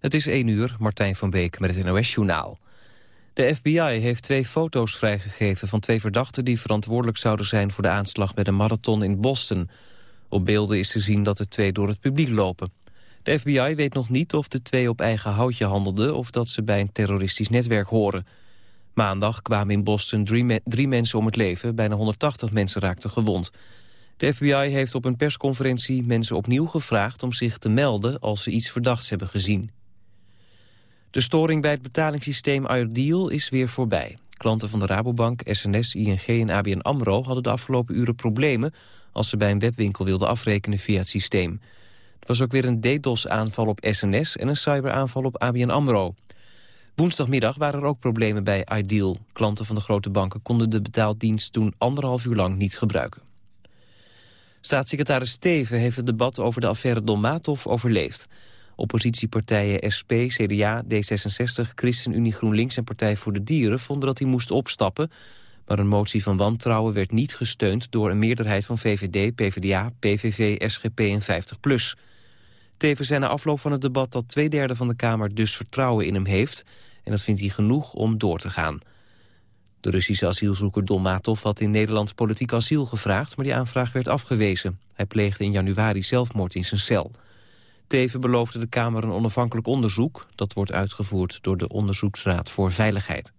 Het is 1 uur, Martijn van Beek met het NOS-journaal. De FBI heeft twee foto's vrijgegeven van twee verdachten... die verantwoordelijk zouden zijn voor de aanslag bij de marathon in Boston. Op beelden is te zien dat de twee door het publiek lopen. De FBI weet nog niet of de twee op eigen houtje handelden... of dat ze bij een terroristisch netwerk horen. Maandag kwamen in Boston drie, drie mensen om het leven. Bijna 180 mensen raakten gewond. De FBI heeft op een persconferentie mensen opnieuw gevraagd... om zich te melden als ze iets verdachts hebben gezien. De storing bij het betalingssysteem Ideal is weer voorbij. Klanten van de Rabobank, SNS, ING en ABN AMRO hadden de afgelopen uren problemen... als ze bij een webwinkel wilden afrekenen via het systeem. Er was ook weer een DDoS-aanval op SNS en een cyberaanval op ABN AMRO. Woensdagmiddag waren er ook problemen bij Ideal. Klanten van de grote banken konden de betaaldienst toen anderhalf uur lang niet gebruiken. Staatssecretaris Steven heeft het debat over de affaire Dolmatov overleefd. Oppositiepartijen SP, CDA, D66, ChristenUnie GroenLinks en Partij voor de Dieren vonden dat hij moest opstappen. Maar een motie van wantrouwen werd niet gesteund door een meerderheid van VVD, PvdA, PVV, SGP en 50PLUS. Teven zei na afloop van het debat dat twee derde van de Kamer dus vertrouwen in hem heeft. En dat vindt hij genoeg om door te gaan. De Russische asielzoeker Dolmatov had in Nederland politiek asiel gevraagd... maar die aanvraag werd afgewezen. Hij pleegde in januari zelfmoord in zijn cel. Teven beloofde de Kamer een onafhankelijk onderzoek. Dat wordt uitgevoerd door de Onderzoeksraad voor Veiligheid.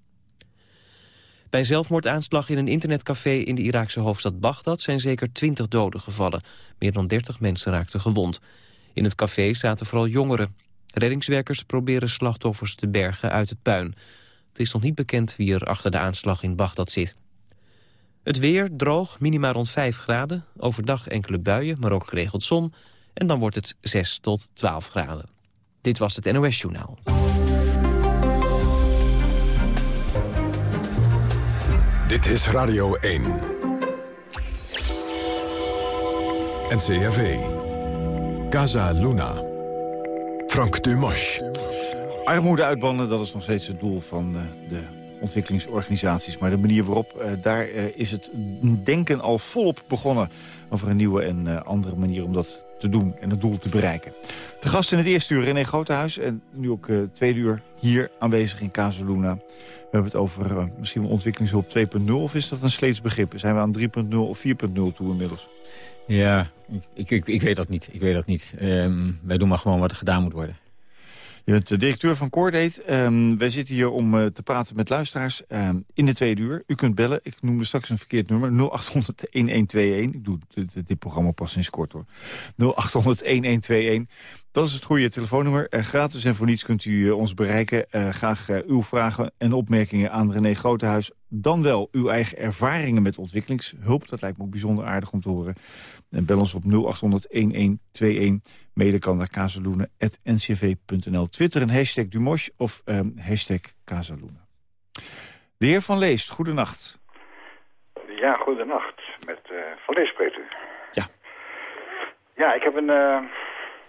Bij zelfmoordaanslag in een internetcafé in de Iraakse hoofdstad Bagdad... zijn zeker 20 doden gevallen. Meer dan 30 mensen raakten gewond. In het café zaten vooral jongeren. Reddingswerkers proberen slachtoffers te bergen uit het puin. Het is nog niet bekend wie er achter de aanslag in Bagdad zit. Het weer droog, minima rond 5 graden. Overdag enkele buien, maar ook geregeld zon. En dan wordt het 6 tot 12 graden. Dit was het NOS Journaal. Dit is Radio 1. NCRV. Casa Luna. Frank Dumas. Armoede uitbannen, dat is nog steeds het doel van eh, de ontwikkelingsorganisaties. Maar de manier waarop, eh, daar eh, is het denken al volop begonnen... over een nieuwe en andere manier om dat te doen en het doel te bereiken. De gast in het eerste uur, René Grotehuis. En nu ook uh, tweede uur hier aanwezig in Casaluna. We hebben het over misschien wel ontwikkelingshulp 2.0. Of is dat een slechts begrip? Zijn we aan 3.0 of 4.0 toe inmiddels? Ja, ik, ik, ik, weet dat niet. Ik weet dat niet. Um, wij doen maar gewoon wat er gedaan moet worden. De directeur van Coordate. Um, wij zitten hier om uh, te praten met luisteraars um, in de tweede uur. U kunt bellen. Ik noemde straks een verkeerd nummer. 0800-1121. Ik doe dit, programma pas sinds kort hoor. 0800-1121. Dat is het goede telefoonnummer. Uh, gratis en voor niets kunt u ons bereiken. graag uw vragen en opmerkingen aan René Grotehuis. Dan wel uw eigen ervaringen met ontwikkelingshulp. Dat lijkt me ook bijzonder aardig om te horen. En bel ons op 0800-1121. Mede kan naar kazeloenen.ncv.nl. Twitter en hashtag Dumosh of um, hashtag Kazeloenen. De heer Van Leest, goedenacht. Ja, goedenacht. Met uh, Van Leest spreekt u. Ja. Ja, ik heb, een, uh,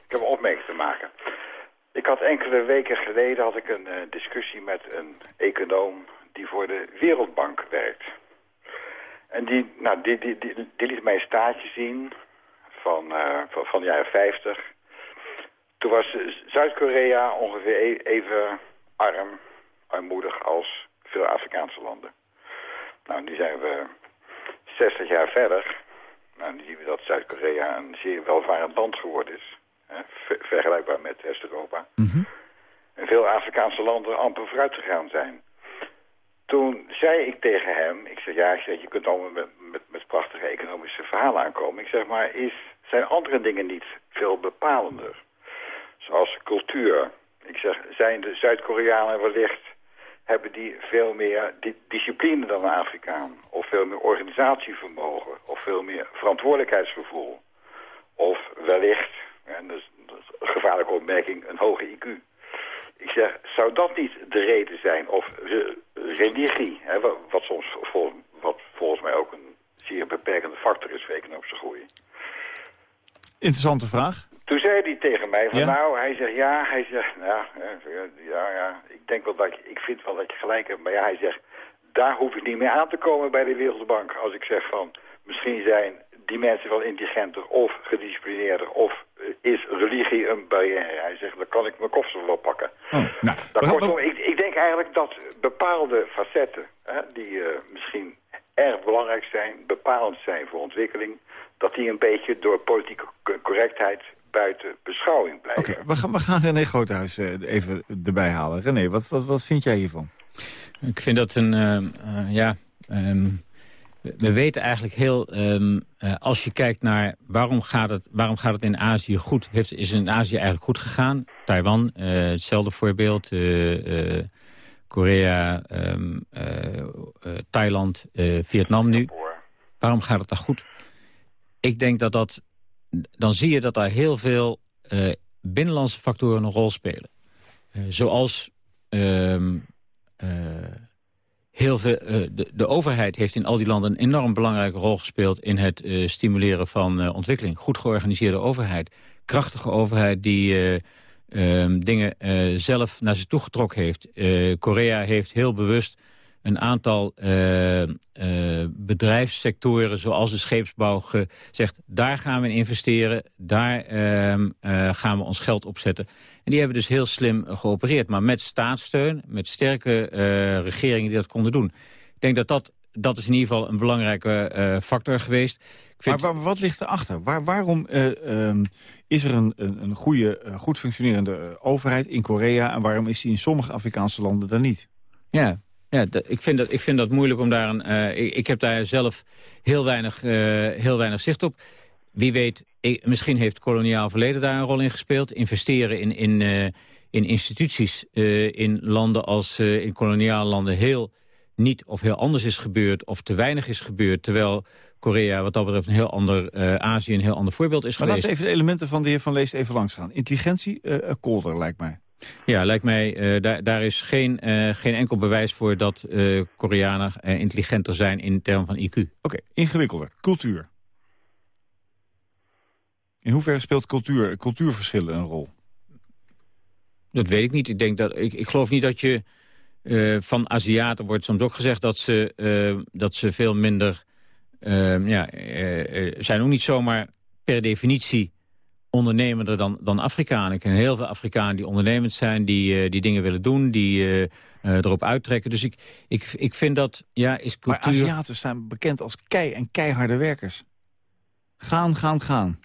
ik heb een opmerking te maken. Ik had enkele weken geleden had ik een uh, discussie met een econoom die voor de Wereldbank werkt. En die, nou, die, die, die, die liet mij een staartje zien van, uh, van, van de jaren 50. Toen was Zuid-Korea ongeveer e-, even arm, armoedig als veel Afrikaanse landen. Nou, nu zijn we 60 jaar verder. Nou, nu zien we dat Zuid-Korea een zeer welvarend land geworden is. Hè, vergelijkbaar met West-Europa. Mm En veel Afrikaanse landen amper vooruit gegaan zijn. Toen zei ik tegen hem, ik zeg ja, je kunt allemaal met, met, prachtige economische verhalen aankomen. Ik zeg maar, is, zijn andere dingen niet veel bepalender? Zoals cultuur. Ik zeg, zijn de Zuid-Koreanen wellicht, hebben die veel meer di discipline dan een Afrikaan? Of veel meer organisatievermogen? Of veel meer verantwoordelijkheidsgevoel? Of wellicht, en dat is een gevaarlijke opmerking, een hoge IQ? Ik zeg, zou dat niet de reden zijn? Of religie, hè, wat, soms vol, wat volgens mij ook een zeer beperkende factor is voor economische groei. Interessante vraag. Toen zei hij tegen mij van nou, hij zegt ja, hij zegt nou, ja, ja, ik denk wel dat ik, ik vind wel dat je gelijk hebt, maar ja, hij zegt daar hoef ik niet meer aan te komen bij de Wereldbank. Als ik zeg van misschien zijn die mensen wel intelligenter of gedisciplineerder of eh, is religie een barrière? Hij zegt, dan kan ik mijn koffers wel pakken. Oh, nou, Dat we gaan- kortom, ik, ik denk eigenlijk dat bepaalde facetten, hè, die eh, misschien erg belangrijk zijn, bepalend zijn voor ontwikkeling, dat die een beetje door politieke co- correctheid buiten beschouwing blijven. Oké, we, gaan, we gaan René Groothuis eh, even erbij halen. René, wat, wat, wat vind jij hiervan? Ik vind dat een... ja, ehm, we- we weten eigenlijk heel... ehm, eh, als je kijkt naar waarom gaat, het, waarom gaat het in Azië goed... Heeft, is het in Azië eigenlijk goed gegaan. Taiwan, eh, hetzelfde voorbeeld. eh, Korea, ehm, eh, eh, Thailand, Vietnam nu. Waarom gaat het daar goed? Ik denk dat dat... Dan zie je dat daar heel veel binnenlandse factoren een rol spelen. Zoals... ehm, eh, heel veel, eh, de, de overheid heeft in al die landen een enorm belangrijke rol gespeeld... in het eh, stimuleren van eh, ontwikkeling. Goed georganiseerde overheid. Krachtige overheid die eh, ehm, dingen zelf naar zich toe getrokken heeft. Korea heeft heel bewust een aantal bedrijfssectoren... zoals de scheepsbouw gezegd, daar gaan we in investeren... daar ehm, eh, gaan we ons geld opzetten. En die hebben dus heel slim eh, geopereerd. Maar met staatssteun, met sterke eh, regeringen die dat konden doen. Ik denk dat dat, dat is in ieder geval een belangrijke eh, factor geweest. Ik Maar vind, wa- wat ligt erachter? Waar, waarom eh, ehm, is er een, een, een goede, goed functionerende overheid in Korea... en waarom is die in sommige Afrikaanse landen dan niet? Ja, ja ik, vind dat, ik vind dat moeilijk om daar een... ik, ik heb daar zelf heel weinig, heel weinig zicht op. Wie weet, ik- misschien heeft koloniaal verleden daar een rol in gespeeld. Investeren in, in, eh, in instituties uh, in landen als uh, in koloniale landen heel niet of heel anders is gebeurd... of te weinig is gebeurd, terwijl Korea wat dat betreft een heel ander... Azië een heel ander voorbeeld is maar geweest. laten we even de elementen van de heer Van Leest even langs gaan. Intelligentie, kolder lijkt mij. Ja, lijkt mij, uh, daar, daar is geen, uh, geen enkel bewijs voor dat uh, Koreanen intelligenter zijn in termen van IQ. Oké, okay, ingewikkelder. Cultuur. In hoeverre speelt cultuur, cultuurverschillen een rol? Dat weet ik niet. Ik, denk dat, ik, ik geloof niet dat je van Aziaten wordt soms ook gezegd dat ze, dat ze veel minder... ja, zijn ook niet zomaar per definitie ondernemender dan, dan Afrikanen. Ik ken heel veel Afrikanen die ondernemend zijn, die, uh, die dingen willen doen, die uh, uh, erop uittrekken. Dus ik, ik, ik vind dat, ja, is cultuur... Maar Aziaten staan bekend als kei en keiharde werkers. Gaan, gaan, gaan.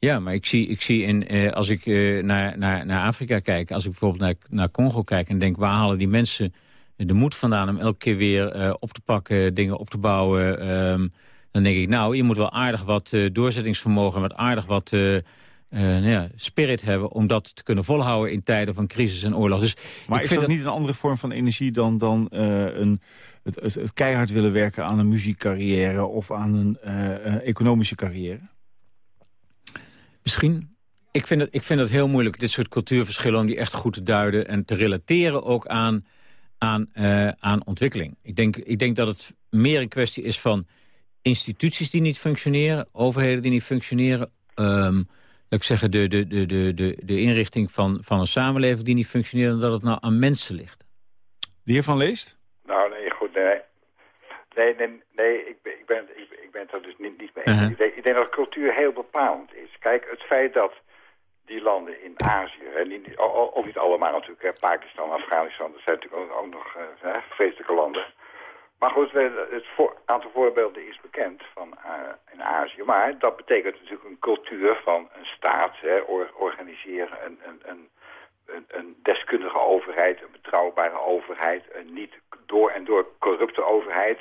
Ja, maar ik zie, ik zie in, als ik naar, naar, naar Afrika kijk, als ik bijvoorbeeld naar, naar Congo kijk en denk, waar halen die mensen de moed vandaan om elke keer weer op te pakken, dingen op te bouwen... Um, dan denk ik, nou, je moet wel aardig wat doorzettingsvermogen, wat aardig wat... Uh, nou ja, spirit hebben om dat te kunnen volhouden in tijden van crisis en oorlog. Dus maar ik is vind dat, niet een andere vorm van energie dan, dan uh, een, het, het, het, keihard willen werken aan een muziekcarrière of aan een uh, economische carrière? Misschien. Ik vind, het, ik vind het heel moeilijk, dit soort cultuurverschillen, om die echt goed te duiden en te relateren ook aan, aan, aan ontwikkeling. Ik denk, ik denk dat het meer een kwestie is van instituties die niet functioneren, overheden die niet functioneren, um, ik zeggen, de, de, de, de, de, de inrichting van, van een samenleving die niet functioneert... en dat het nou aan mensen ligt. De heer Van Leest? Nou, nee, goed, nee. Nee, nee, nee ik, ben, ik, ben, ik, ben het er dus niet, niet mee eens. Uh -huh. ik, denk, ik denk dat cultuur heel bepalend is. Kijk, het feit dat die landen in Azië, niet, of niet allemaal natuurlijk, hè, Pakistan, Afghanistan... dat zijn natuurlijk ook, nog uh, vreselijke landen... Maar goed, het voor, aantal voorbeelden is bekend van uh, in Azië. Maar dat betekent natuurlijk een cultuur van een staat, hè, or, organiseren, een, een, een, een, een deskundige overheid, een betrouwbare overheid, een niet door en door corrupte overheid.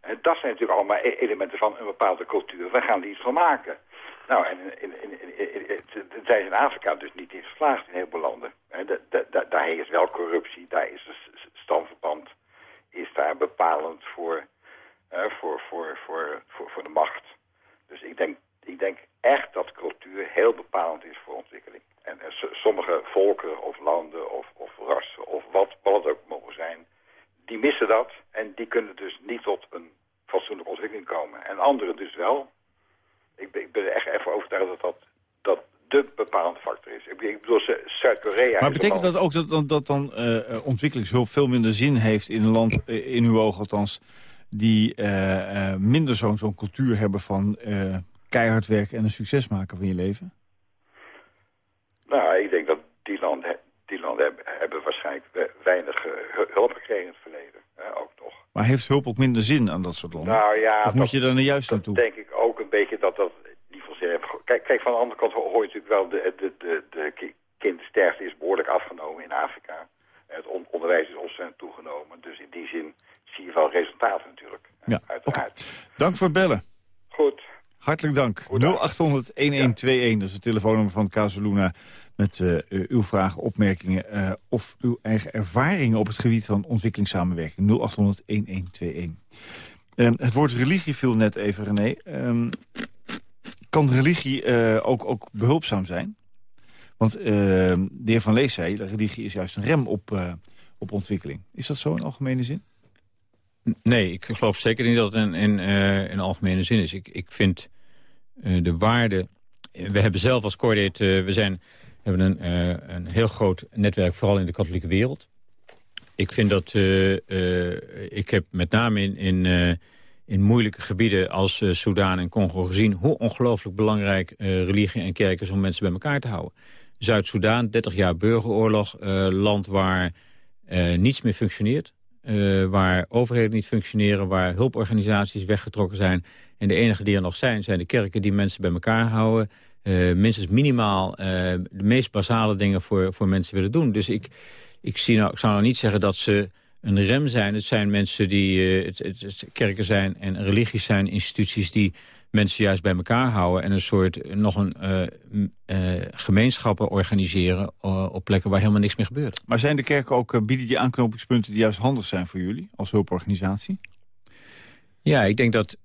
En dat zijn natuurlijk allemaal elementen van een bepaalde cultuur. We gaan er iets van maken. Nou, en in, in, in, zijn in Afrika dus niet in geslaagd in heel veel landen. Da, da, da, daar is wel corruptie, daar is stamverband is daar bepalend voor, uh, voor, voor, voor, voor, voor de macht. Dus ik denk, ik denk echt dat cultuur heel bepalend is voor ontwikkeling. En sommige volkeren of landen of, of rassen of wat, wat het ook mogen zijn, die missen dat. En die kunnen dus niet tot een fatsoenlijke ontwikkeling komen. En anderen dus wel. Ik ben, ik ben er echt even overtuigd dat dat, dat de bepalende factor is. Ik bedoel, Zuid-Korea... Maar betekent dat ook dat, dat, dat dan uh, ontwikkelingshulp veel minder zin heeft in een land, uh, in uw ogen althans, die minder zo'n zo'n cultuur hebben van keihard werken en een succes maken van je leven? Nou, ik denk dat die landen, die landen hebben, hebben waarschijnlijk weinig uh, hulp gekregen in het verleden. ook nog. Maar heeft hulp ook minder zin aan dat soort landen? Nou ja, of moet je er juist naartoe? denk ik ook een beetje dat dat niet vanzelf... Kijk, kijk, van de andere kant hoor je natuurlijk wel... de, de, de, de kindsterfte is behoorlijk afgenomen in Afrika. Het onderwijs is ontzettend toegenomen. Dus in die zin zie je wel resultaten natuurlijk. Ja, uiteraard. Dank voor het bellen. Goed. Hartelijk dank. 0800-1121, dat is het telefoonnummer van Casaluna... met uh, uw vragen, opmerkingen uh, of uw eigen ervaringen... op het gebied van ontwikkelingssamenwerking. 0800-1121. Uh, ehm, het woord religie viel net even, René. Uh, kan religie eh, ook, ook behulpzaam zijn? Want ehm, de heer Van Lees zei, religie is juist een rem op, op ontwikkeling. Is dat zo in algemene zin? Nee, ik geloof zeker niet dat het in, in, in algemene zin is. Ik, ik vind de waarde... We hebben zelf als. Uh, we zijn, hebben een, een heel groot netwerk, vooral in de katholieke wereld. Ik vind dat... ik heb met name in, in, in moeilijke gebieden als Soudaan en Congo gezien... hoe ongelooflijk belangrijk religie en kerk is om mensen bij elkaar te houden. Zuid-Soedan, 30 jaar burgeroorlog, land waar niets meer functioneert waar overheden niet functioneren, waar hulporganisaties weggetrokken zijn. En de enige die er nog zijn, zijn de kerken die mensen bij elkaar houden. Uh, minstens minimaal uh, de meest basale dingen voor, voor mensen willen doen. Dus ik, ik, zie nou, ik zou nou niet zeggen dat ze een rem zijn. Het zijn mensen die, het, het, het, kerken zijn en religies zijn instituties die mensen juist bij elkaar houden... en een soort nog een uh, uh, gemeenschappen organiseren op plekken waar helemaal niks meer gebeurt. Maar zijn de kerken ook, bieden die aanknopingspunten die juist handig zijn voor jullie als hulporganisatie? Ja, ik denk dat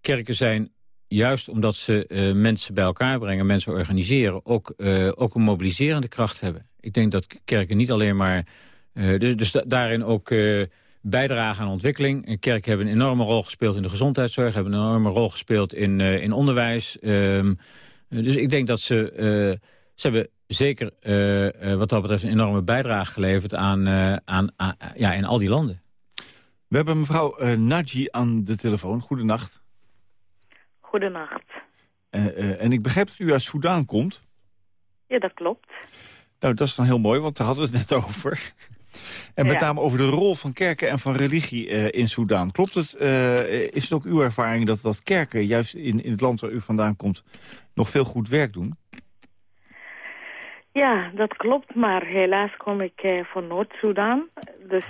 kerken zijn juist omdat ze mensen bij elkaar brengen, mensen organiseren... Ook, ook een mobiliserende kracht hebben. Ik denk dat kerken niet alleen maar... dus, dus daarin ook bijdragen aan ontwikkeling. Kerken hebben een enorme rol gespeeld in de gezondheidszorg... hebben een enorme rol gespeeld in, uh, in onderwijs. Um, dus ik denk dat ze... Uh, ze hebben zeker uh, wat dat betreft een enorme bijdrage geleverd aan, aan, aan, ja, in al die landen. We hebben mevrouw Naji aan de telefoon. Goedenacht. Goedenacht. en ik begrijp dat u uit Soudaan komt. Ja, dat klopt. Nou, dat is dan heel mooi, want daar hadden we het net over. En met name over de rol van kerken en van religie uh, in Soedan. Klopt het, uh, is het ook uw ervaring dat, dat kerken, juist in, in het land waar u vandaan komt, nog veel goed werk doen? Ja, dat klopt, maar helaas kom ik uh, van Noord-Soedan. Dus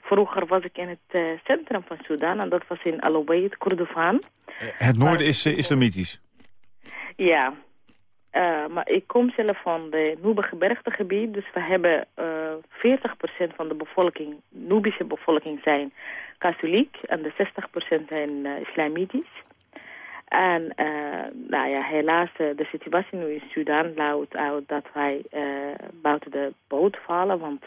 vroeger was ik in het centrum van Soedan en dat was in Al het het noorden is islamitisch? Ja, uh, maar ik kom zelf van de Nuba gebied, dus we hebben uh, eh, 40% van de bevolking, Nubische bevolking zijn katholiek en de 60% zijn uh, islamitisch. En nou ja, helaas, de situatie nu in Sudan luidt uit dat wij buiten de boot vallen, want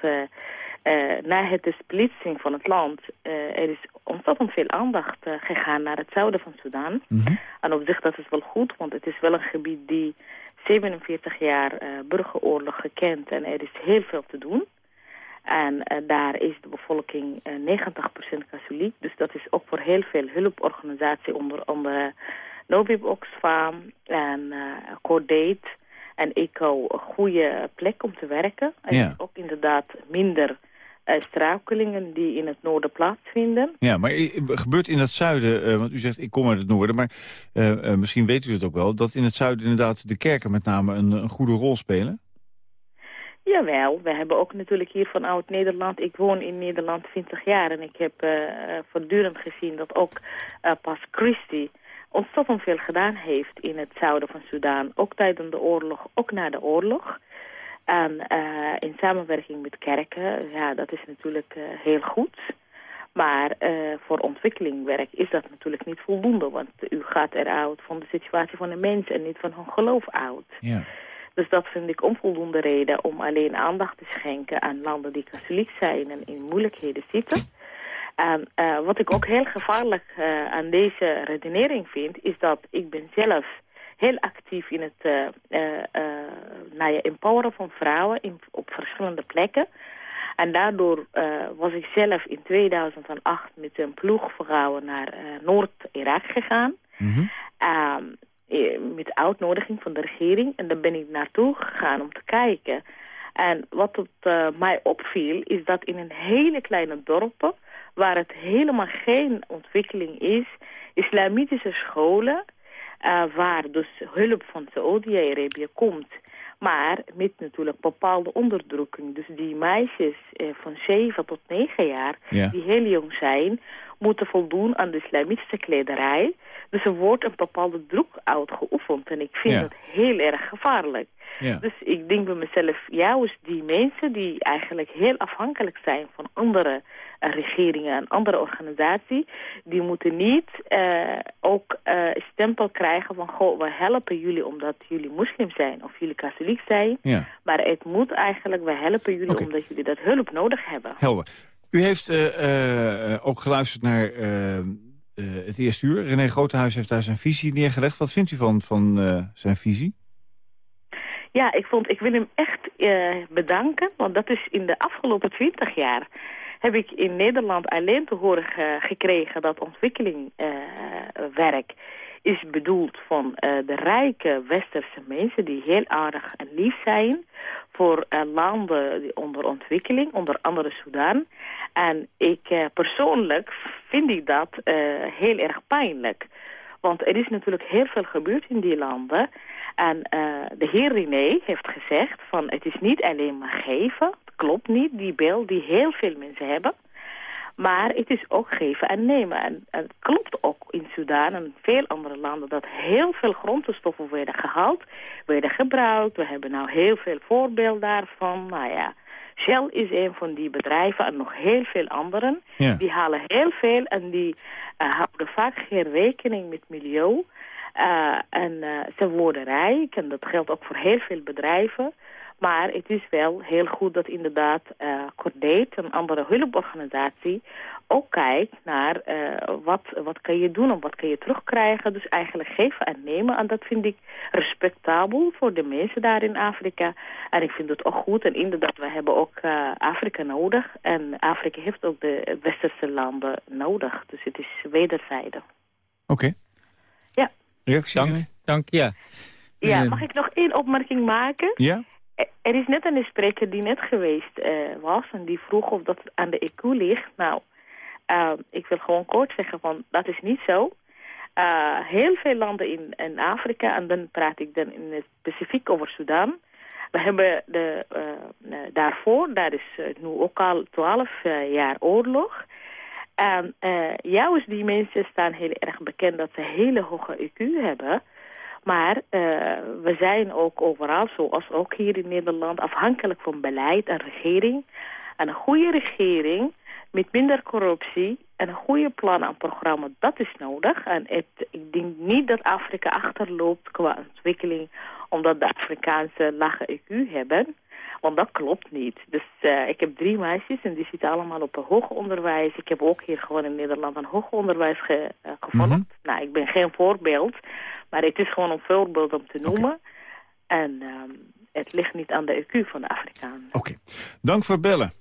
na het splitsing van het land, er is ontzettend veel aandacht gegaan naar het zuiden van Sudan. Mm En op zich dat is wel goed, want het is wel een gebied die 47 jaar uh, burgeroorlog gekend en er is heel veel te doen. En uh, daar is de bevolking uh, eh, 90% katholiek. Dus dat is ook voor heel veel hulporganisaties, onder andere Nobib Oxfam en uh, Cordate en ECO een goede plek om te werken. En ja. ook inderdaad minder uh, struikelingen die in het noorden plaatsvinden. Ja, maar gebeurt in het zuiden, uh, want u zegt ik kom uit het noorden... maar uh, misschien weet u het ook wel... dat in het zuiden inderdaad de kerken met name een, een goede rol spelen? Jawel, we hebben ook natuurlijk hier vanuit Nederland... Ik woon in Nederland 20 jaar en ik heb voortdurend gezien dat ook pas Christie ontzettend veel gedaan heeft in het zuiden van Sudaan. Ook tijdens de oorlog, ook na de oorlog. En uh, in samenwerking met kerken, ja, dat is natuurlijk uh, heel goed. Maar uh, voor ontwikkelingwerk is dat natuurlijk niet voldoende. Want u gaat eruit van de situatie van de mens en niet van hun geloof uit. Ja. Dus dat vind ik onvoldoende reden om alleen aandacht te schenken aan landen die katholiek zijn en in moeilijkheden zitten. En wat ik ook heel gevaarlijk aan deze redenering vind, is dat ik ben zelf heel actief in het uh, nou ja, empoweren van vrouwen in, op verschillende plekken. En daardoor was ik zelf in 2008 met een ploeg vrouwen naar Noord-Irak gegaan. Eh, met uitnodiging van de regering. En daar ben ik naartoe gegaan om te kijken. En wat het, uh, mij opviel is dat in een hele kleine dorpen... waar het helemaal geen ontwikkeling is... islamitische scholen... Uh, waar dus hulp van Saudi-Arabië komt... Maar met natuurlijk bepaalde onderdrukking. Dus die meisjes eh, van 7 tot 9 jaar, die heel jong zijn, moeten voldoen aan de islamitische klederij. Dus er wordt een bepaalde druk uitgeoefend. En ik vind ja. dat heel erg gevaarlijk. Ja. Dus ik denk bij mezelf, juist die mensen die eigenlijk heel afhankelijk zijn van andere uh, regeringen en andere organisaties, die moeten niet uh, ook uh, stempel krijgen van, goh, we helpen jullie omdat jullie moslim zijn of jullie katholiek zijn. Ja. Maar het moet eigenlijk, we helpen jullie okay. omdat jullie dat hulp nodig hebben. Helder. U heeft ook geluisterd naar het eerste uur. René Grotehuis heeft daar zijn visie neergelegd. Wat vindt u van, van zijn visie? Ja, ik, vond, ik wil hem echt bedanken, want dat is in de afgelopen twintig jaar heb ik in Nederland alleen te horen ge gekregen dat ontwikkelingwerk uh, is bedoeld van uh, de rijke westerse mensen die heel aardig en lief zijn voor uh, landen onder ontwikkeling, onder andere Sudan. En ik persoonlijk vind ik dat heel erg pijnlijk. Want er is natuurlijk heel veel gebeurd in die landen. En de heer René heeft gezegd van het is niet alleen maar geven. Klopt niet, die beeld die heel veel mensen hebben. Maar het is ook geven en nemen. En, het klopt ook in Sudan en veel andere landen dat heel veel grondstoffen werden gehaald, werden gebruikt. We hebben nou heel veel voorbeelden daarvan. Nou ja, Shell is een van die bedrijven en nog heel veel anderen. Die halen heel veel en die uh, houden vaak geen rekening met milieu. Uh, en uh, ze worden rijk en dat geldt ook voor heel veel bedrijven. Maar het is wel heel goed dat inderdaad uh, Cordate, een andere hulporganisatie, ook kijkt naar uh, wat, wat kan je doen en wat kan je terugkrijgen. Dus eigenlijk geven en nemen. En dat vind ik respectabel voor de mensen daar in Afrika. En ik vind het ook goed. En inderdaad, we hebben ook uh, Afrika nodig. En Afrika heeft ook de westerse landen nodig. Dus het is wederzijdig. Oké. Okay. Ja. Reactie? Dank, dank, ja. Ja, mag ik nog één opmerking maken? Ja. Er is net een spreker die net geweest uh, was en die vroeg of dat aan de EQ ligt. Nou, uh, ik wil gewoon kort zeggen van dat is niet zo. Uh, heel veel landen in, in Afrika, en dan praat ik dan in het specifiek over Sudan. We hebben de, daarvoor, daar is nu ook al twaalf jaar oorlog. En juist die mensen staan heel erg bekend dat ze hele hoge EQ hebben... Maar uh, we zijn ook overal, zoals ook hier in Nederland, afhankelijk van beleid en regering. En een goede regering met minder corruptie en een goede plan en programma, dat is nodig. En het, ik denk niet dat Afrika achterloopt qua ontwikkeling, omdat de Afrikaanse lage EQ hebben. Want dat klopt niet. Dus uh, ik heb drie meisjes en die zitten allemaal op een hoger onderwijs. Ik heb ook hier gewoon in Nederland een hoger onderwijs ge, uh, gevolgd. Mm -hmm. Nou, ik ben geen voorbeeld, maar het is gewoon een voorbeeld om te noemen. Okay. En um, het ligt niet aan de EQ van de Afrikanen. Oké, okay. dank voor bellen.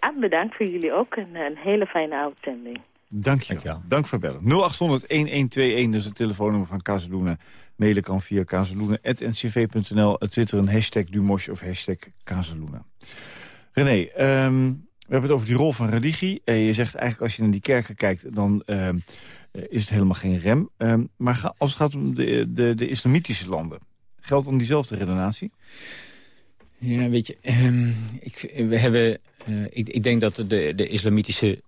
En bedankt voor jullie ook. Een, een hele fijne uitzending. Dank je wel. Dank voor bellen. 0800-1121, dat is het telefoonnummer van Kazeloenen. Mailen kan via kazeloenen.ncv.nl. Twitter een hashtag Dumosh of hashtag Kazeloenen. René, um, we hebben het over die rol van religie. Uh, je zegt eigenlijk als je naar die kerken kijkt... dan uh, is het helemaal geen rem. Uh, maar als het gaat om de, de, de islamitische landen... geldt dan diezelfde redenatie? Ja, weet je, um, ik, we hebben, ik, ik, denk dat de, de, islamitische,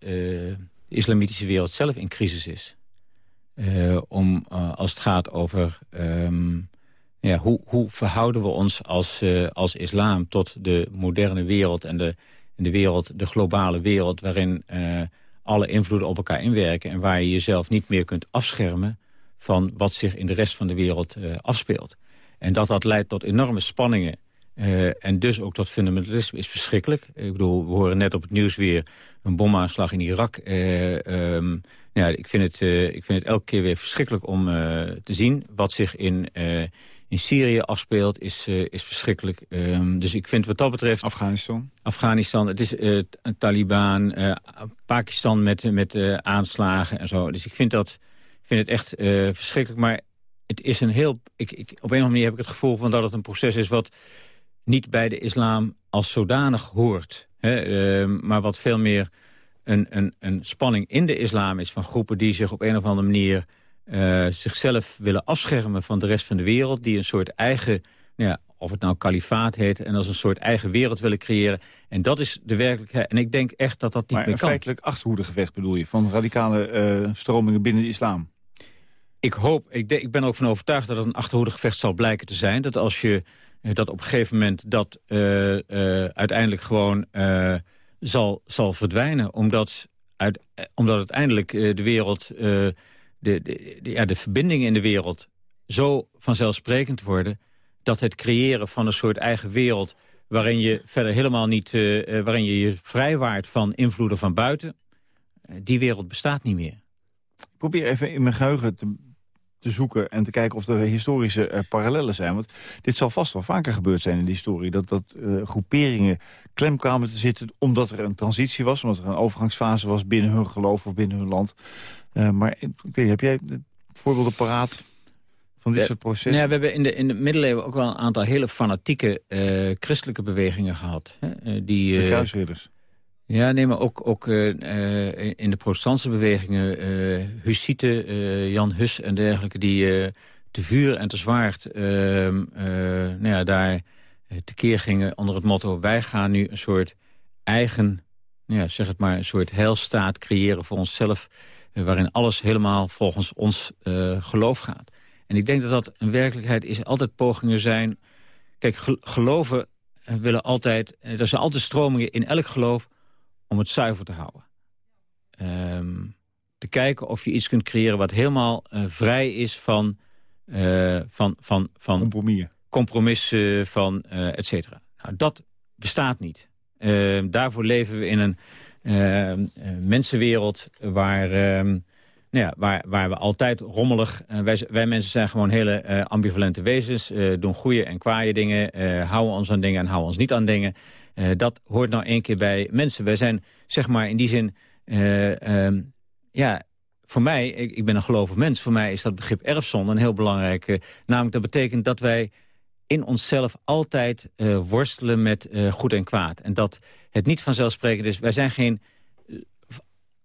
de islamitische wereld zelf in crisis is. Uh, om, als het gaat over um, ja, hoe, hoe verhouden we ons als, als islam tot de moderne wereld... en de, de, wereld, de globale wereld waarin alle invloeden op elkaar inwerken... en waar je jezelf niet meer kunt afschermen van wat zich in de rest van de wereld afspeelt. En dat dat leidt tot enorme spanningen en dus ook tot fundamentalisme is verschrikkelijk. Ik bedoel, we horen net op het nieuws weer een bomaanslag in Irak. Uh, um, ja, ik, vind het, uh, ik vind het elke keer weer verschrikkelijk om te zien. Wat zich in, in Syrië afspeelt is, is verschrikkelijk. Um, dus ik vind wat dat betreft... Afghanistan? Afghanistan, het is Taliban, Pakistan met, met aanslagen en zo. Dus ik vind dat vind het echt verschrikkelijk. Maar het is een heel... Ik, ik, op een of andere manier heb ik het gevoel van dat het een proces is... wat niet bij de islam als zodanig hoort. Hè, uh, maar wat veel meer een, een, een spanning in de islam is... van groepen die zich op een of andere manier... Uh, zichzelf willen afschermen van de rest van de wereld... die een soort eigen nou ja, of het nou kalifaat heet... en als een soort eigen wereld willen creëren. En dat is de werkelijkheid. En ik denk echt dat dat niet maar meer kan. Maar feitelijk achterhoedegevecht bedoel je... van radicale uh, stromingen binnen de islam? Ik hoop, ik, ik ben er ook van overtuigd dat het een achterhoedegevecht zal blijken te zijn. Dat als je dat op een gegeven moment dat uh, uh, uiteindelijk gewoon zal, zal verdwijnen. Omdat, uit, omdat uiteindelijk de wereld, de, de, de, ja, de verbindingen in de wereld zo vanzelfsprekend worden dat het creëren van een soort eigen wereld... waarin je verder helemaal niet, waarin je je vrijwaart van invloeden van buiten... Die wereld bestaat niet meer. Ik probeer even in mijn geheugen te, te zoeken en te kijken of er historische uh, parallellen zijn. Want dit zal vast wel vaker gebeurd zijn in de historie. Dat, dat groeperingen klem kwamen te zitten omdat er een transitie was. Omdat er een overgangsfase was binnen hun geloof of binnen hun land. maar ik weet, heb jij voorbeelden paraat van dit soort processen? Ja, we hebben in de, in de middeleeuwen ook wel een aantal hele fanatieke christelijke bewegingen gehad. Hè? Die, de kruisridders? Ja, nee, maar ook, ook in de protestantse bewegingen... Hussieten, Jan Hus en dergelijke... die te vuur en te zwaard ehm, nou ja, daar tekeer gingen onder het motto... wij gaan nu een soort eigen, nou ja, zeg het maar... een soort heilstaat creëren voor onszelf... waarin alles helemaal volgens ons geloof gaat. En ik denk dat dat een werkelijkheid is. Altijd pogingen zijn. Kijk, geloven willen altijd... Er zijn altijd stromingen in elk geloof om het zuiver te houden. Um, te kijken of je iets kunt creëren wat helemaal uh, vrij is van... Uh, van, van, van compromissen, compromissen van uh, et cetera. Nou, dat bestaat niet. Uh, daarvoor leven we in een mensenwereld waar... Ehm, nou ja, waar, waar we altijd rommelig... Wij, wij mensen zijn gewoon hele ambivalente wezens. Doen goede en kwaaie dingen. houden ons aan dingen en houden ons niet aan dingen. Dat hoort nou één keer bij mensen. Wij zijn, zeg maar, in die zin... Um, ja, voor mij, ik, ik, ben een gelovig mens... voor mij is dat begrip erfzonde een heel belangrijk... namelijk, dat betekent dat wij in onszelf altijd worstelen met goed en kwaad. En dat het niet vanzelfsprekend is. Wij zijn geen...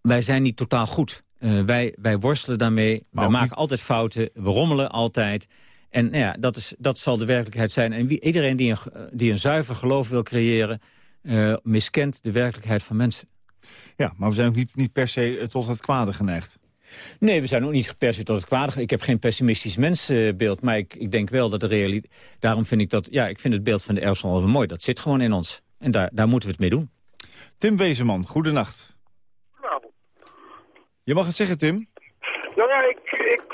wij zijn niet totaal goed... Wij, wij worstelen daarmee, maar wij maken niet... altijd fouten, we rommelen altijd. En nou ja, dat, is, dat zal de werkelijkheid zijn. En wie, iedereen die een, die een zuiver geloof wil creëren... Uh, miskent de werkelijkheid van mensen. Ja, maar we zijn ook niet, niet per se tot het kwade geneigd. Nee, we zijn ook niet per se tot het kwade. Ik heb geen pessimistisch mensbeeld, maar ik, ik denk wel dat de realiteit... Daarom vind ik dat, ja, ik vind het beeld van de Erfzonde wel mooi. Dat zit gewoon in ons. En daar, daar moeten we het mee doen. Tim Wezeman, goedenacht. Je mag het zeggen, Tim.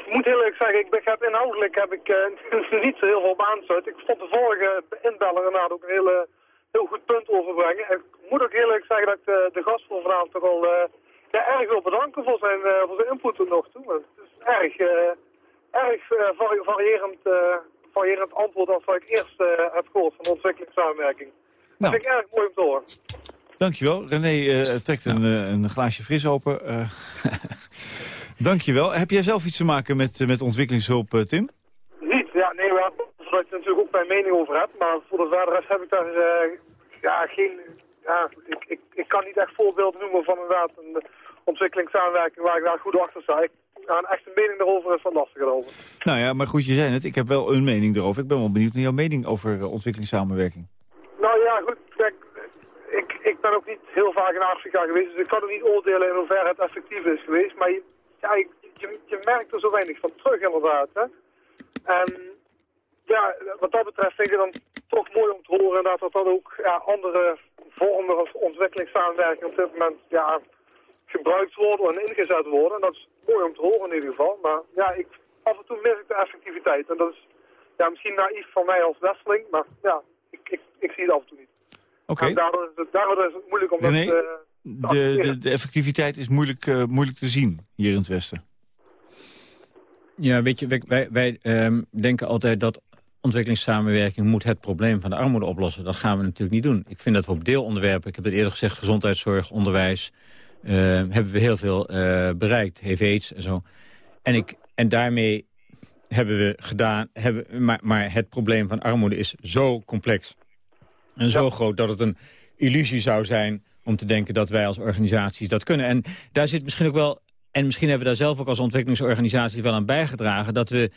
Ik, moet heel eerlijk zeggen, ik begrijp inhoudelijk heb ik uh, niet zo heel veel op aansluit. Ik vond de vorige inbeller inderdaad ook een hele, heel goed punt overbrengen. Ik moet ook heel eerlijk zeggen dat ik de, de gast van vanavond toch al uh, ja, erg wil bedanken voor zijn, voor zijn input tot nog toe. Het is erg, erg variërend, variërend antwoord als wat ik eerst heb gehoord van ontwikkelingssamenwerking. Nou. Dat vind ik erg mooi om te horen. Dankjewel. René trekt een, een, glaasje fris open. Dankjewel. Heb jij zelf iets te maken met, met ontwikkelingshulp, Tim? Niet, ja, nee, wel. Zodat ik natuurlijk ook mijn mening over heb. Maar voor de verder heb ik daar ja, geen... Ja, ik, ik, ik kan niet echt voorbeeld noemen van inderdaad een ontwikkelingssamenwerking waar ik daar goed achter sta. Ik, ja, een echte mening daarover is van lastig over. Nou ja, maar goed, je zei het. Ik heb wel een mening erover. Ik ben wel benieuwd naar jouw mening over ontwikkelingssamenwerking. Nou ja, goed. Kijk, ik, ik ben ook niet heel vaak in Afrika geweest, dus ik kan ook niet oordelen in hoeverre het effectief is geweest. Maar je, ja, je, je, merkt er zo weinig van terug inderdaad. Hè? En ja, wat dat betreft vind ik het dan toch mooi om te horen dat er dan ook ja, andere vormen van ontwikkelingssamenwerking op dit moment ja, gebruikt worden en ingezet worden. En dat is mooi om te horen in ieder geval. Maar ja, ik, af en toe mis ik de effectiviteit. En dat is ja, misschien naïef van mij als westeling, maar ja, ik, ik, ik zie het af en toe niet. Oké. Okay. Daardoor, daardoor, is het moeilijk om nee, dat... Uh, de, de, de, effectiviteit is moeilijk, uh, moeilijk te zien hier in het Westen. Ja, weet je, wij, wij um, denken altijd dat ontwikkelingssamenwerking moet het probleem van de armoede oplossen. Dat gaan we natuurlijk niet doen. Ik vind dat we op deelonderwerpen, ik heb het eerder gezegd, gezondheidszorg, onderwijs, uh, hebben we heel veel uh, bereikt, HIV, aids en zo. en, ik, en daarmee hebben we gedaan... Hebben, maar, maar het probleem van armoede is zo complex en zo groot... dat het een illusie zou zijn om te denken dat wij als organisaties dat kunnen. En daar zit misschien ook wel... en misschien hebben we daar zelf ook als ontwikkelingsorganisatie wel aan bijgedragen... dat we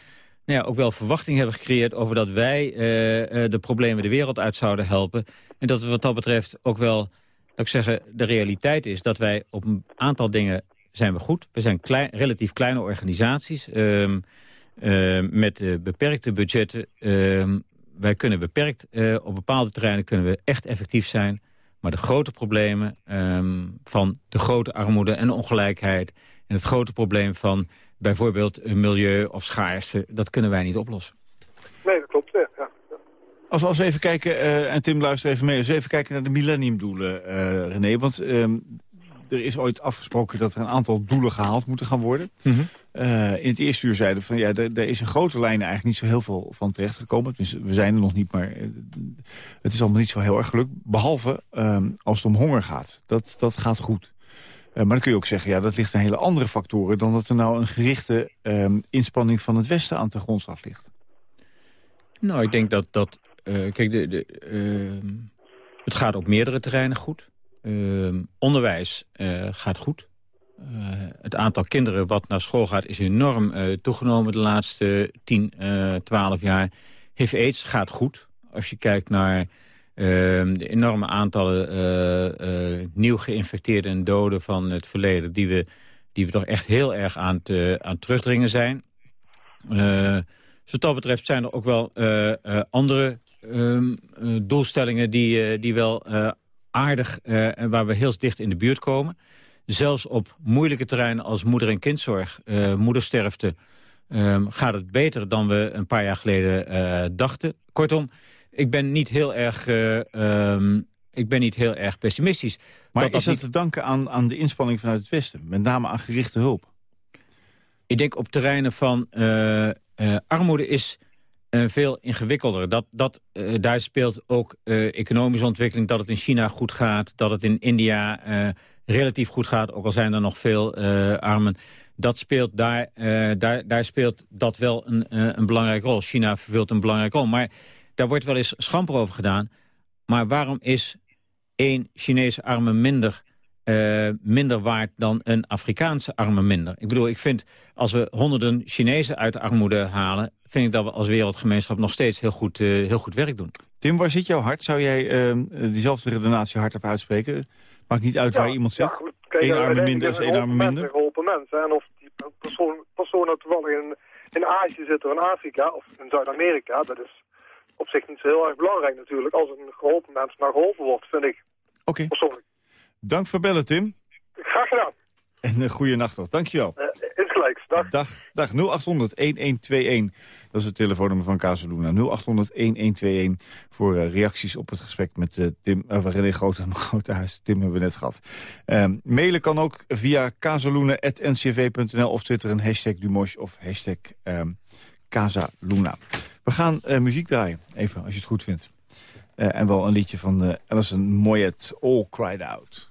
nou ja, ook wel verwachting hebben gecreëerd over dat wij uh, uh, de problemen de wereld uit zouden helpen. En dat we wat dat betreft ook wel, dat ik zeggen, de realiteit is dat wij op een aantal dingen zijn we goed. We zijn klein, relatief kleine organisaties um, uh, met beperkte budgetten. Ehm, wij kunnen beperkt, op bepaalde terreinen kunnen we echt effectief zijn. Maar de grote problemen um, van de grote armoede en ongelijkheid... en het grote probleem van bijvoorbeeld milieu of schaarste... dat kunnen wij niet oplossen. Nee, dat klopt, ja. ja. Als, als we even kijken, uh, en Tim luister even mee... als we even kijken naar de millenniumdoelen, uh, René... want um, er is ooit afgesproken dat er een aantal doelen gehaald moeten gaan worden. Mm -hmm. uh, in het eerste uur zeiden van ja, er, er, is in grote lijnen eigenlijk niet zo heel veel van terechtgekomen. Dus we zijn er nog niet, maar het is allemaal niet zo heel erg gelukt. Behalve um, als het om honger gaat. Dat, dat gaat goed. Uh, maar dan kun je ook zeggen, ja, dat ligt aan hele andere factoren... dan dat er nou een gerichte um, inspanning van het Westen aan de grondslag ligt. Nou, ik denk dat... dat kijk, de, de, uh, het gaat op meerdere terreinen goed. Onderwijs gaat goed. het aantal kinderen wat naar school gaat is enorm toegenomen de laatste 10, 12 jaar. HIV-AIDS gaat goed. Als je kijkt naar uh, de enorme aantallen uh, nieuw geïnfecteerden en doden van het verleden... die we, die we toch echt heel erg aan het, aan terugdringen zijn. dus wat dat betreft zijn er ook wel andere ehm, doelstellingen... die, die wel aardig en waar we heel dicht in de buurt komen. Zelfs op moeilijke terreinen als moeder- en kindzorg, moedersterfte... Um, gaat het beter dan we een paar jaar geleden dachten. Kortom, ik ben niet heel erg, uh, um, ik ben niet heel erg pessimistisch. Maar dat is dat, niet... te danken aan, aan de inspanning vanuit het Westen? Met name aan gerichte hulp? Ik denk op terreinen van uh, armoede is veel ingewikkelder. Dat, dat, daar speelt ook economische ontwikkeling, dat het in China goed gaat... dat het in India relatief goed gaat, ook al zijn er nog veel armen dat speelt daar, daar, daar speelt dat wel een, een belangrijke rol. China vervult een belangrijke rol. Maar daar wordt wel eens schamper over gedaan. Maar waarom is één Chinese arme minder, minder waard dan een Afrikaanse arme minder? Ik bedoel, ik vind als we honderden Chinezen uit de armoede halen... vind ik dat we als wereldgemeenschap nog steeds heel goed, uh, heel goed werk doen. Tim, waar zit jouw hart? Zou jij uh, diezelfde redenatie hardop uitspreken? Maakt niet uit ja, waar iemand zit. Ja, Eén arme minder is één arme minder. geholpen mensen. En of die persoon, persoon nou toevallig in, in Azië zit of in Afrika of in Zuid-Amerika... dat is op zich niet zo heel erg belangrijk natuurlijk. Als een geholpen mens maar geholpen wordt, vind ik. Oké. Okay. Dank voor bellen, Tim. Graag gedaan. En een goede nacht nog. Dankjewel. Uh, insgelijks. Dag. Dag. Dag. 0800-1121. Dat is het telefoonnummer van Casaluna. 0800-1121 voor uh, reacties op het gesprek met uh, Tim, uh, René Grote Grotehuis. Tim hebben we net gehad. Um, mailen kan ook via casaluna.ncv.nl of twitteren hashtag Dumosh of hashtag um, Casaluna. We gaan uh, muziek draaien, even, als je het goed vindt. En wel een liedje van Alison Moyet, All Cried Out.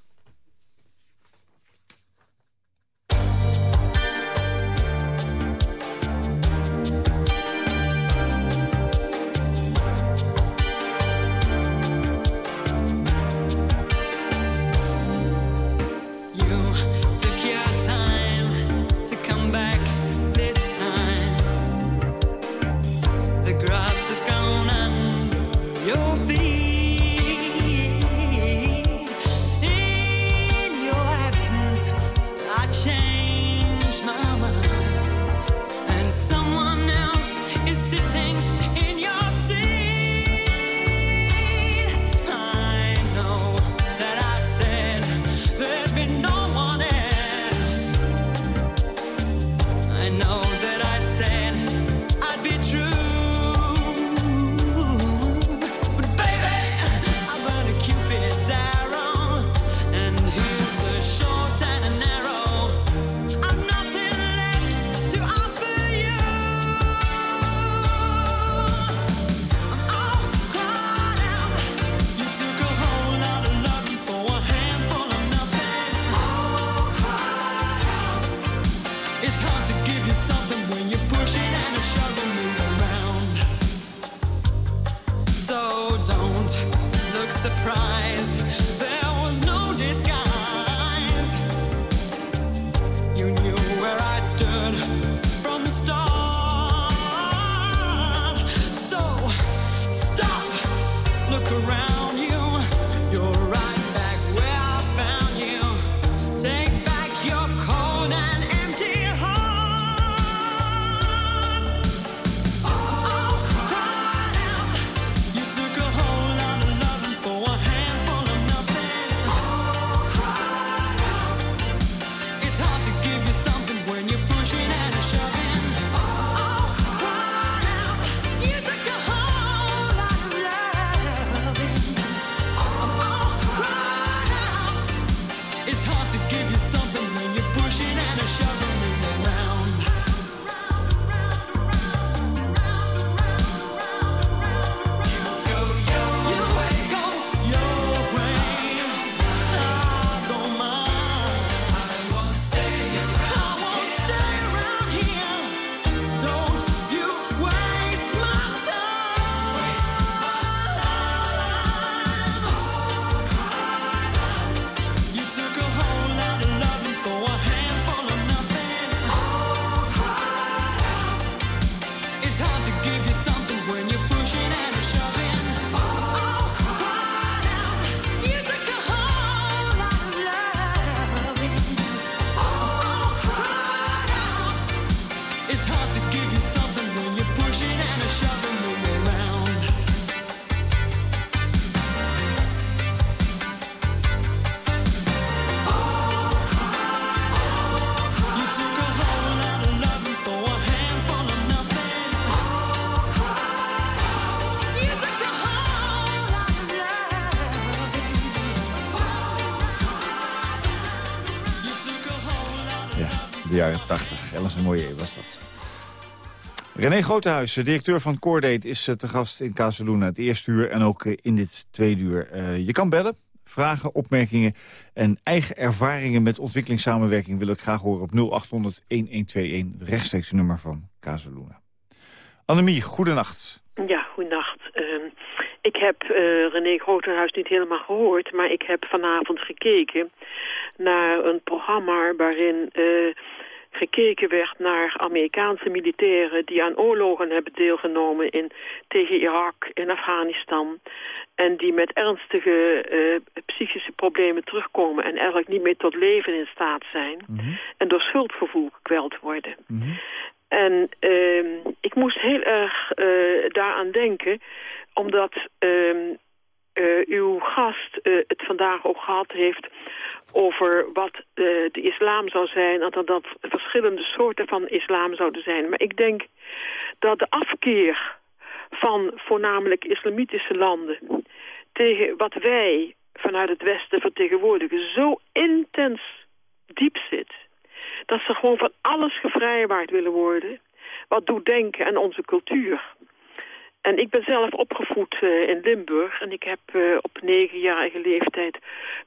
Jaren 80. Ellison Moyer was dat. René Grotehuis, directeur van Coordate, is te gast in Casaluna het eerste uur en ook in dit tweede uur. je kan bellen, vragen, opmerkingen en eigen ervaringen met ontwikkelingssamenwerking wil ik graag horen op 0800-1121, rechtstreeks nummer van Casaluna. Annemie, goedenacht. Ja, goedenacht. Uh, ik heb uh, René Grotenhuis niet helemaal gehoord, maar ik heb vanavond gekeken naar een programma waarin gekeken werd naar Amerikaanse militairen die aan oorlogen hebben deelgenomen in, tegen Irak en Afghanistan. En die met ernstige uh, psychische problemen terugkomen en eigenlijk niet meer tot leven in staat zijn. Mm -hmm. En door schuldgevoel gekweld worden. Mm -hmm. En uh, ik moest heel erg uh, daaraan denken, omdat uh, uw gast het vandaag ook gehad heeft over wat de islam zou zijn... dat dat verschillende soorten van islam zouden zijn. Maar ik denk dat de afkeer van voornamelijk islamitische landen... tegen wat wij vanuit het Westen vertegenwoordigen... zo intens diep zit dat ze gewoon van alles gevrijwaard willen worden. Wat doet denken aan onze cultuur. En ik ben zelf opgevoed uh, in Limburg. En ik heb uh, op negenjarige leeftijd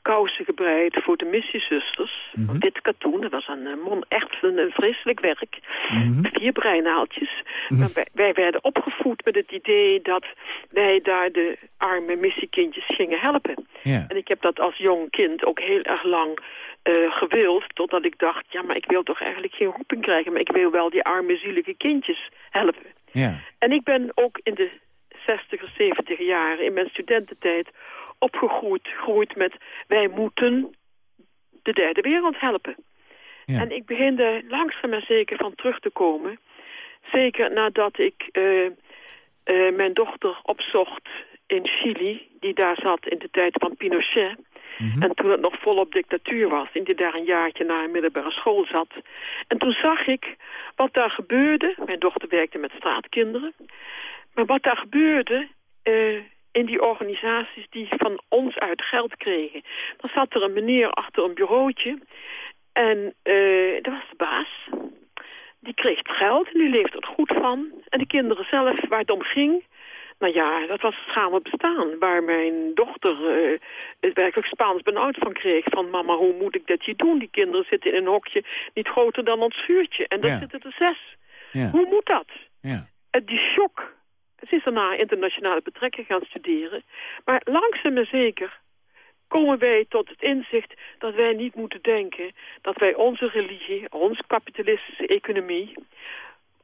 kousen gebreid voor de missiezusters. Mm -hmm. Dit katoen, dat was een, een echt een, vreselijk werk. Mm -hmm. Vier breinaaltjes. Mm -hmm. Maar wij, wij, werden opgevoed met het idee dat wij daar de arme missiekindjes gingen helpen. Yeah. En ik heb dat als jong kind ook heel erg lang uh, gewild. Totdat ik dacht, ja, maar ik wil toch eigenlijk geen roeping krijgen. Maar ik wil wel die arme zielige kindjes helpen. Ja. En ik ben ook in de 60er, 70 jaren, in mijn studententijd, opgegroeid gegroeid met wij moeten de derde wereld helpen. Ja. En ik begin er langzaam maar zeker van terug te komen. Zeker nadat ik uh, uh, mijn dochter opzocht in Chili, die daar zat in de tijd van Pinochet. -hmm. En toen het nog volop dictatuur was, en die daar een jaartje naar een middelbare school zat. En toen zag ik wat daar gebeurde. Mijn dochter werkte met straatkinderen. Maar wat daar gebeurde uh, in die organisaties die van ons uit geld kregen. Dan zat er een meneer achter een bureautje. En uh, dat was de baas. Die kreeg het geld en die leefde er goed van. En de kinderen zelf, waar het om ging... Nou ja, dat was het schamel bestaan. Waar mijn dochter uh, het werkelijk Spaans benauwd van kreeg. Van mama, hoe moet ik dat hier doen? Die kinderen zitten in een hokje niet groter dan ons vuurtje. En ja. zitten er zes. Ja. Hoe moet dat? Ja. En die shock. Ze is daarna internationale betrekkingen gaan studeren. Maar langzaam en zeker komen wij tot het inzicht dat wij niet moeten denken... dat wij onze religie, onze kapitalistische economie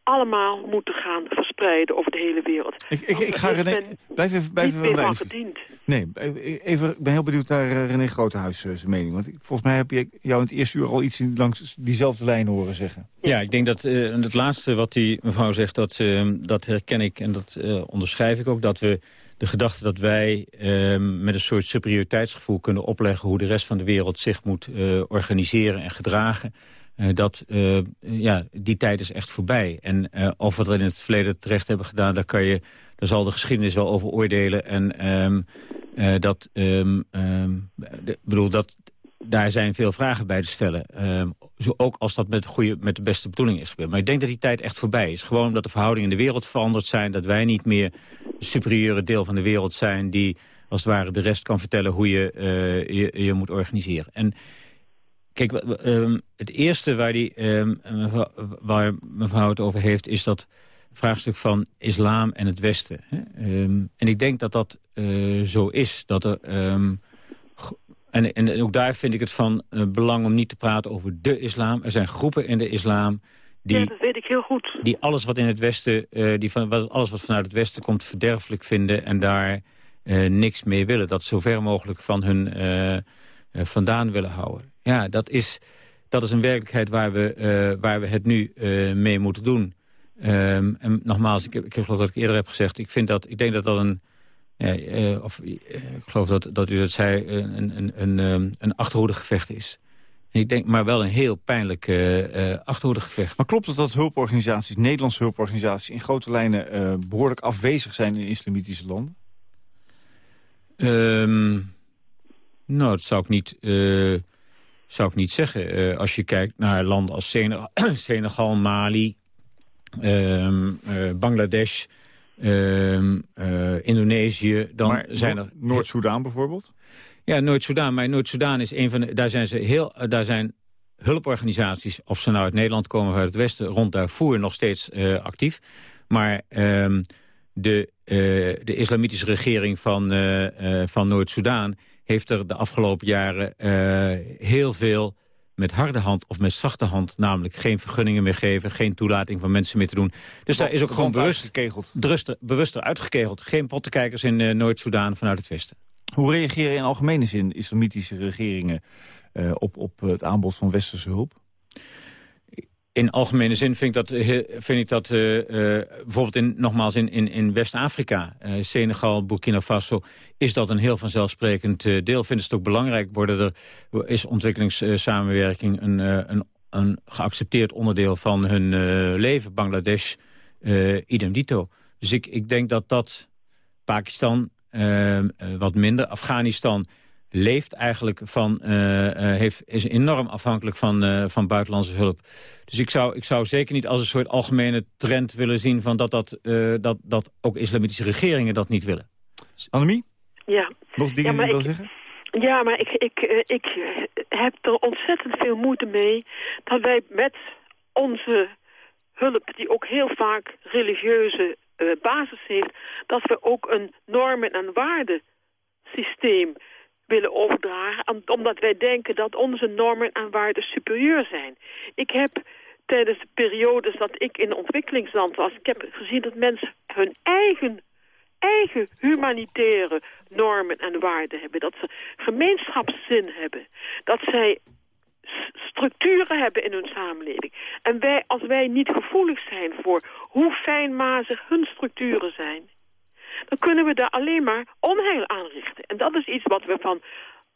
allemaal moeten gaan verspreiden over de hele wereld. Ik, ik, ik ga René... Blijf even, blijf even bij gediend. Nee, even, ik ben heel benieuwd naar uh, René Grotehuis uh, zijn mening. Want ik, volgens mij heb je jou in het eerste uur al iets in, langs diezelfde lijn horen zeggen. Ja, ik denk dat uh, het laatste wat die mevrouw zegt, dat, dat herken ik en dat onderschrijf ik ook. Dat we de gedachte dat wij met een soort superioriteitsgevoel kunnen opleggen... hoe de rest van de wereld zich moet organiseren en gedragen... Uh, dat, uh, ja, die tijd is echt voorbij. En uh, of we dat in het verleden terecht hebben gedaan... daar, kan je, daar zal de geschiedenis wel over oordelen. En um, dat, um, de, bedoel, dat, daar zijn veel vragen bij te stellen. zo ook als dat met, goede, met de beste bedoeling is gebeurd. Maar ik denk dat die tijd echt voorbij is. Gewoon omdat de verhoudingen in de wereld veranderd zijn. Dat wij niet meer de superieure deel van de wereld zijn... die als het ware de rest kan vertellen hoe je je, je moet organiseren. En Kijk, um, het eerste waar, die, um, mevrouw, waar mevrouw het over heeft... is dat vraagstuk van islam en het Westen. Hè? Um, en ik denk dat dat uh, zo is. Dat er, en, en ook daar vind ik het van uh, belang om niet te praten over de islam. Er zijn groepen in de islam... Die, ja, dat weet ik heel goed. Die alles wat in het Westen, uh, die van, alles wat vanuit het Westen komt verderfelijk vinden... en daar niks mee willen. Dat zo ver mogelijk van hun vandaan willen houden. Ja, dat is, dat is een werkelijkheid waar we, uh, waar we het nu uh, mee moeten doen. Um, en nogmaals, ik, heb, ik geloof dat ik eerder heb gezegd... ik, vind dat, ik denk dat dat een... Uh, of ik geloof dat, dat u dat zei, een, een, een, een achterhoedegevecht is. En ik denk maar wel een heel pijnlijk achterhoedegevecht. Maar klopt het dat hulporganisaties, Nederlandse hulporganisaties... in grote lijnen behoorlijk afwezig zijn in islamitische landen? Um, nou, dat zou ik niet... zou ik niet zeggen. Eh, als je kijkt naar landen als Senegal, Senegal Mali, ehm, eh, Bangladesh, ehm, eh, Indonesië... dan Maar zijn er Noord-Soedan bijvoorbeeld? ja, Noord-Soedan. Maar Noord-Soedan is een van de... Daar zijn, ze heel, daar zijn hulporganisaties, of ze nou uit Nederland komen of uit het Westen... rond Darfur nog steeds actief. Maar ehm, de, de islamitische regering van, van Noord-Soedan... heeft er de afgelopen jaren eh, heel veel met harde hand of met zachte hand... namelijk geen vergunningen meer geven, geen toelating van mensen meer te doen. Dus daar is ook gewoon bewust, bewuster, bewuster uitgekegeld. Geen pottenkijkers in eh, Noord-Soedan vanuit het Westen. Hoe reageren in algemene zin islamitische regeringen eh, op, op het aanbod van westerse hulp? In algemene zin vind ik dat, eh, vind ik dat uh, uh, bijvoorbeeld in, nogmaals in, in, in West-Afrika, Senegal, Burkina Faso, is dat een heel vanzelfsprekend deel. Vinden ze het ook belangrijk worden er, is ontwikkelingssamenwerking een, een, een geaccepteerd onderdeel van hun leven. Bangladesh, idem dito. Dus ik, ik denk dat dat Pakistan wat minder, Afghanistan leeft eigenlijk van, uh, uh, heeft, is enorm afhankelijk van, uh, van buitenlandse hulp. Dus ik zou, ik zou zeker niet als een soort algemene trend willen zien... Van dat, dat, dat, dat ook islamitische regeringen dat niet willen. Annemie? Ja. Nog dingen ja, die je wil ik, zeggen? Ja, maar ik, ik, ik heb er ontzettend veel moeite mee... dat wij met onze hulp, die ook heel vaak religieuze basis heeft... dat we ook een normen- en waardesysteem willen overdragen... omdat wij denken dat onze normen en waarden superieur zijn. Ik heb tijdens de periodes dat ik in ontwikkelingsland was... ik heb gezien dat mensen hun eigen, eigen humanitaire normen en waarden hebben. Dat ze gemeenschapszin hebben. Dat zij structuren hebben in hun samenleving. En wij, als wij niet gevoelig zijn voor hoe fijnmazig hun structuren zijn dan kunnen we daar alleen maar onheil aanrichten. En dat is iets wat we van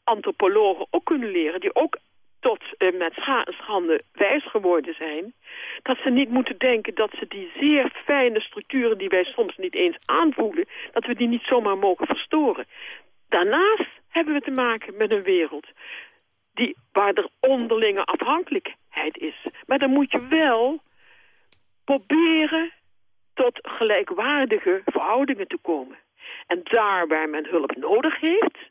antropologen ook kunnen leren... die ook tot uh, met scha en schande wijs geworden zijn... dat ze niet moeten denken dat ze die zeer fijne structuren... die wij soms niet eens aanvoelen... dat we die niet zomaar mogen verstoren. Daarnaast hebben we te maken met een wereld... Die, waar er onderlinge afhankelijkheid is. Maar dan moet je wel proberen tot gelijkwaardige verhoudingen te komen. En daar waar men hulp nodig heeft,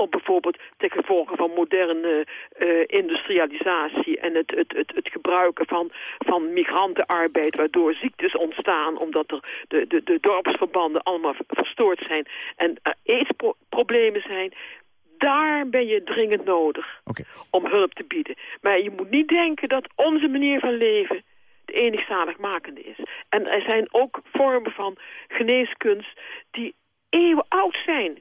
om bijvoorbeeld ten gevolge van moderne uh, industrialisatie en het, het, het, het gebruiken van, van migrantenarbeid, waardoor ziektes ontstaan omdat er de, de, de dorpsverbanden allemaal verstoord zijn en er aidsproblemen zijn, daar ben je dringend nodig okay. om hulp te bieden. Maar je moet niet denken dat onze manier van leven de enig zaligmakende is. En er zijn ook vormen van geneeskunst die eeuwen oud zijn.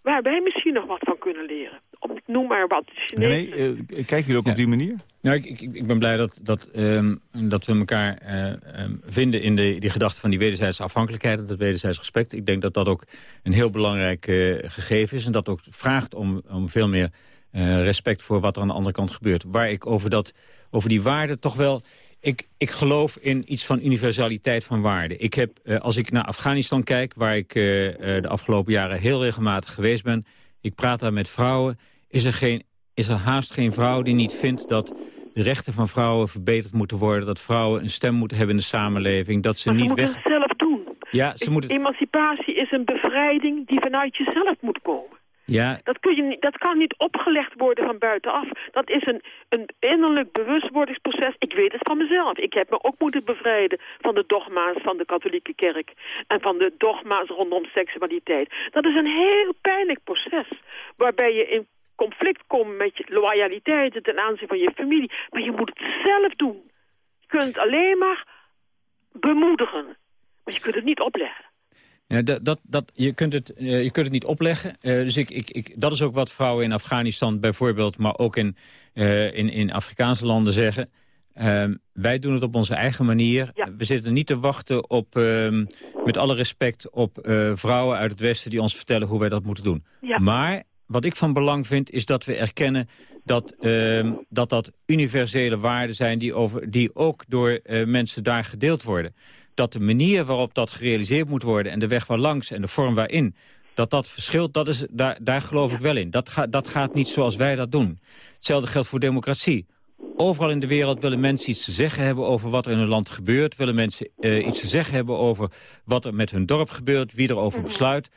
Waar wij misschien nog wat van kunnen leren. Om, noem maar wat. Nee, nee uh, kijken jullie ook ja. op die manier? Nou, ik, ik, ik ben blij dat, dat, um, dat we elkaar uh, um, vinden in de, die gedachte van die wederzijdse afhankelijkheid. En dat wederzijds respect. Ik denk dat dat ook een heel belangrijk uh, gegeven is. En dat ook vraagt om, om veel meer respect voor wat er aan de andere kant gebeurt. Waar ik over, dat, over die waarden toch wel ik, ik geloof in iets van universaliteit van waarden. Ik heb, uh, als ik naar Afghanistan kijk, waar ik uh, uh, de afgelopen jaren heel regelmatig geweest ben... ik praat daar met vrouwen, is er, geen, is er haast geen vrouw die niet vindt dat de rechten van vrouwen verbeterd moeten worden... dat vrouwen een stem moeten hebben in de samenleving, dat ze maar niet weg... moeten het zelf doen. Ja, ze moeten... Emancipatie is een bevrijding die vanuit jezelf moet komen. Ja. Dat, kun je dat kan niet opgelegd worden van buitenaf. Dat is een, een innerlijk bewustwordingsproces. Ik weet het van mezelf. Ik heb me ook moeten bevrijden van de dogma's van de katholieke kerk. En van de dogma's rondom seksualiteit. Dat is een heel pijnlijk proces. Waarbij je in conflict komt met je loyaliteit ten aanzien van je familie. Maar je moet het zelf doen. Je kunt het alleen maar bemoedigen. Maar je kunt het niet opleggen. Ja, dat, dat, dat, je, kunt het, uh, je kunt het niet opleggen. Uh, dus ik, ik, ik, dat is ook wat vrouwen in Afghanistan bijvoorbeeld... maar ook in, uh, in, in Afrikaanse landen zeggen. wij doen het op onze eigen manier. Ja. We zitten niet te wachten op, met alle respect... op vrouwen uit het Westen die ons vertellen hoe wij dat moeten doen. Ja. Maar wat ik van belang vind is dat we erkennen... Dat, dat dat universele waarden zijn die, over, die ook door mensen daar gedeeld worden dat de manier waarop dat gerealiseerd moet worden... en de weg waar langs en de vorm waarin... dat dat verschilt, dat is, daar, daar geloof ik wel in. Dat, gaat dat gaat niet zoals wij dat doen. Hetzelfde geldt voor democratie. Overal in de wereld willen mensen iets te zeggen hebben over wat er in hun land gebeurt. Willen mensen uh, iets te zeggen hebben over wat er met hun dorp gebeurt, wie erover Mhm. besluit.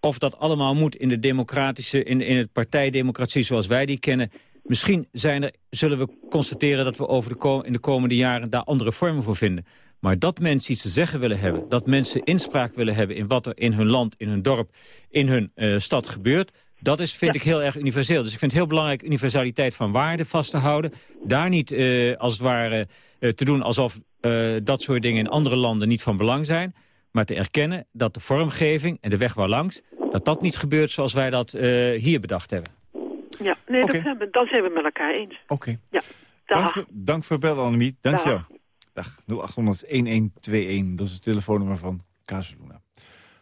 Of dat allemaal moet in de democratische, in, in het partijdemocratie zoals wij die kennen. Misschien zijn er, zullen we constateren dat we over de in de komende jaren daar andere vormen voor vinden. Maar dat mensen iets te zeggen willen hebben, dat mensen inspraak willen hebben in wat er in hun land, in hun dorp, in hun eh, stad gebeurt. Dat is, vind ik heel erg universeel. Dus ik vind het heel belangrijk universaliteit van waarden vast te houden. Daar niet eh, als het ware eh, te doen alsof eh, dat soort dingen in andere landen niet van belang zijn. Maar te erkennen dat de vormgeving en de weg waarlangs... dat dat niet gebeurt zoals wij dat eh, hier bedacht hebben. Ja, nee, dat zijn we, dan zijn we het met elkaar eens. Oké. Ja, Dank, voor- dank voor het bellen, Annemie. Dank je Dag. wel. Dag. 0800-1121, dat is het telefoonnummer van Casaluna.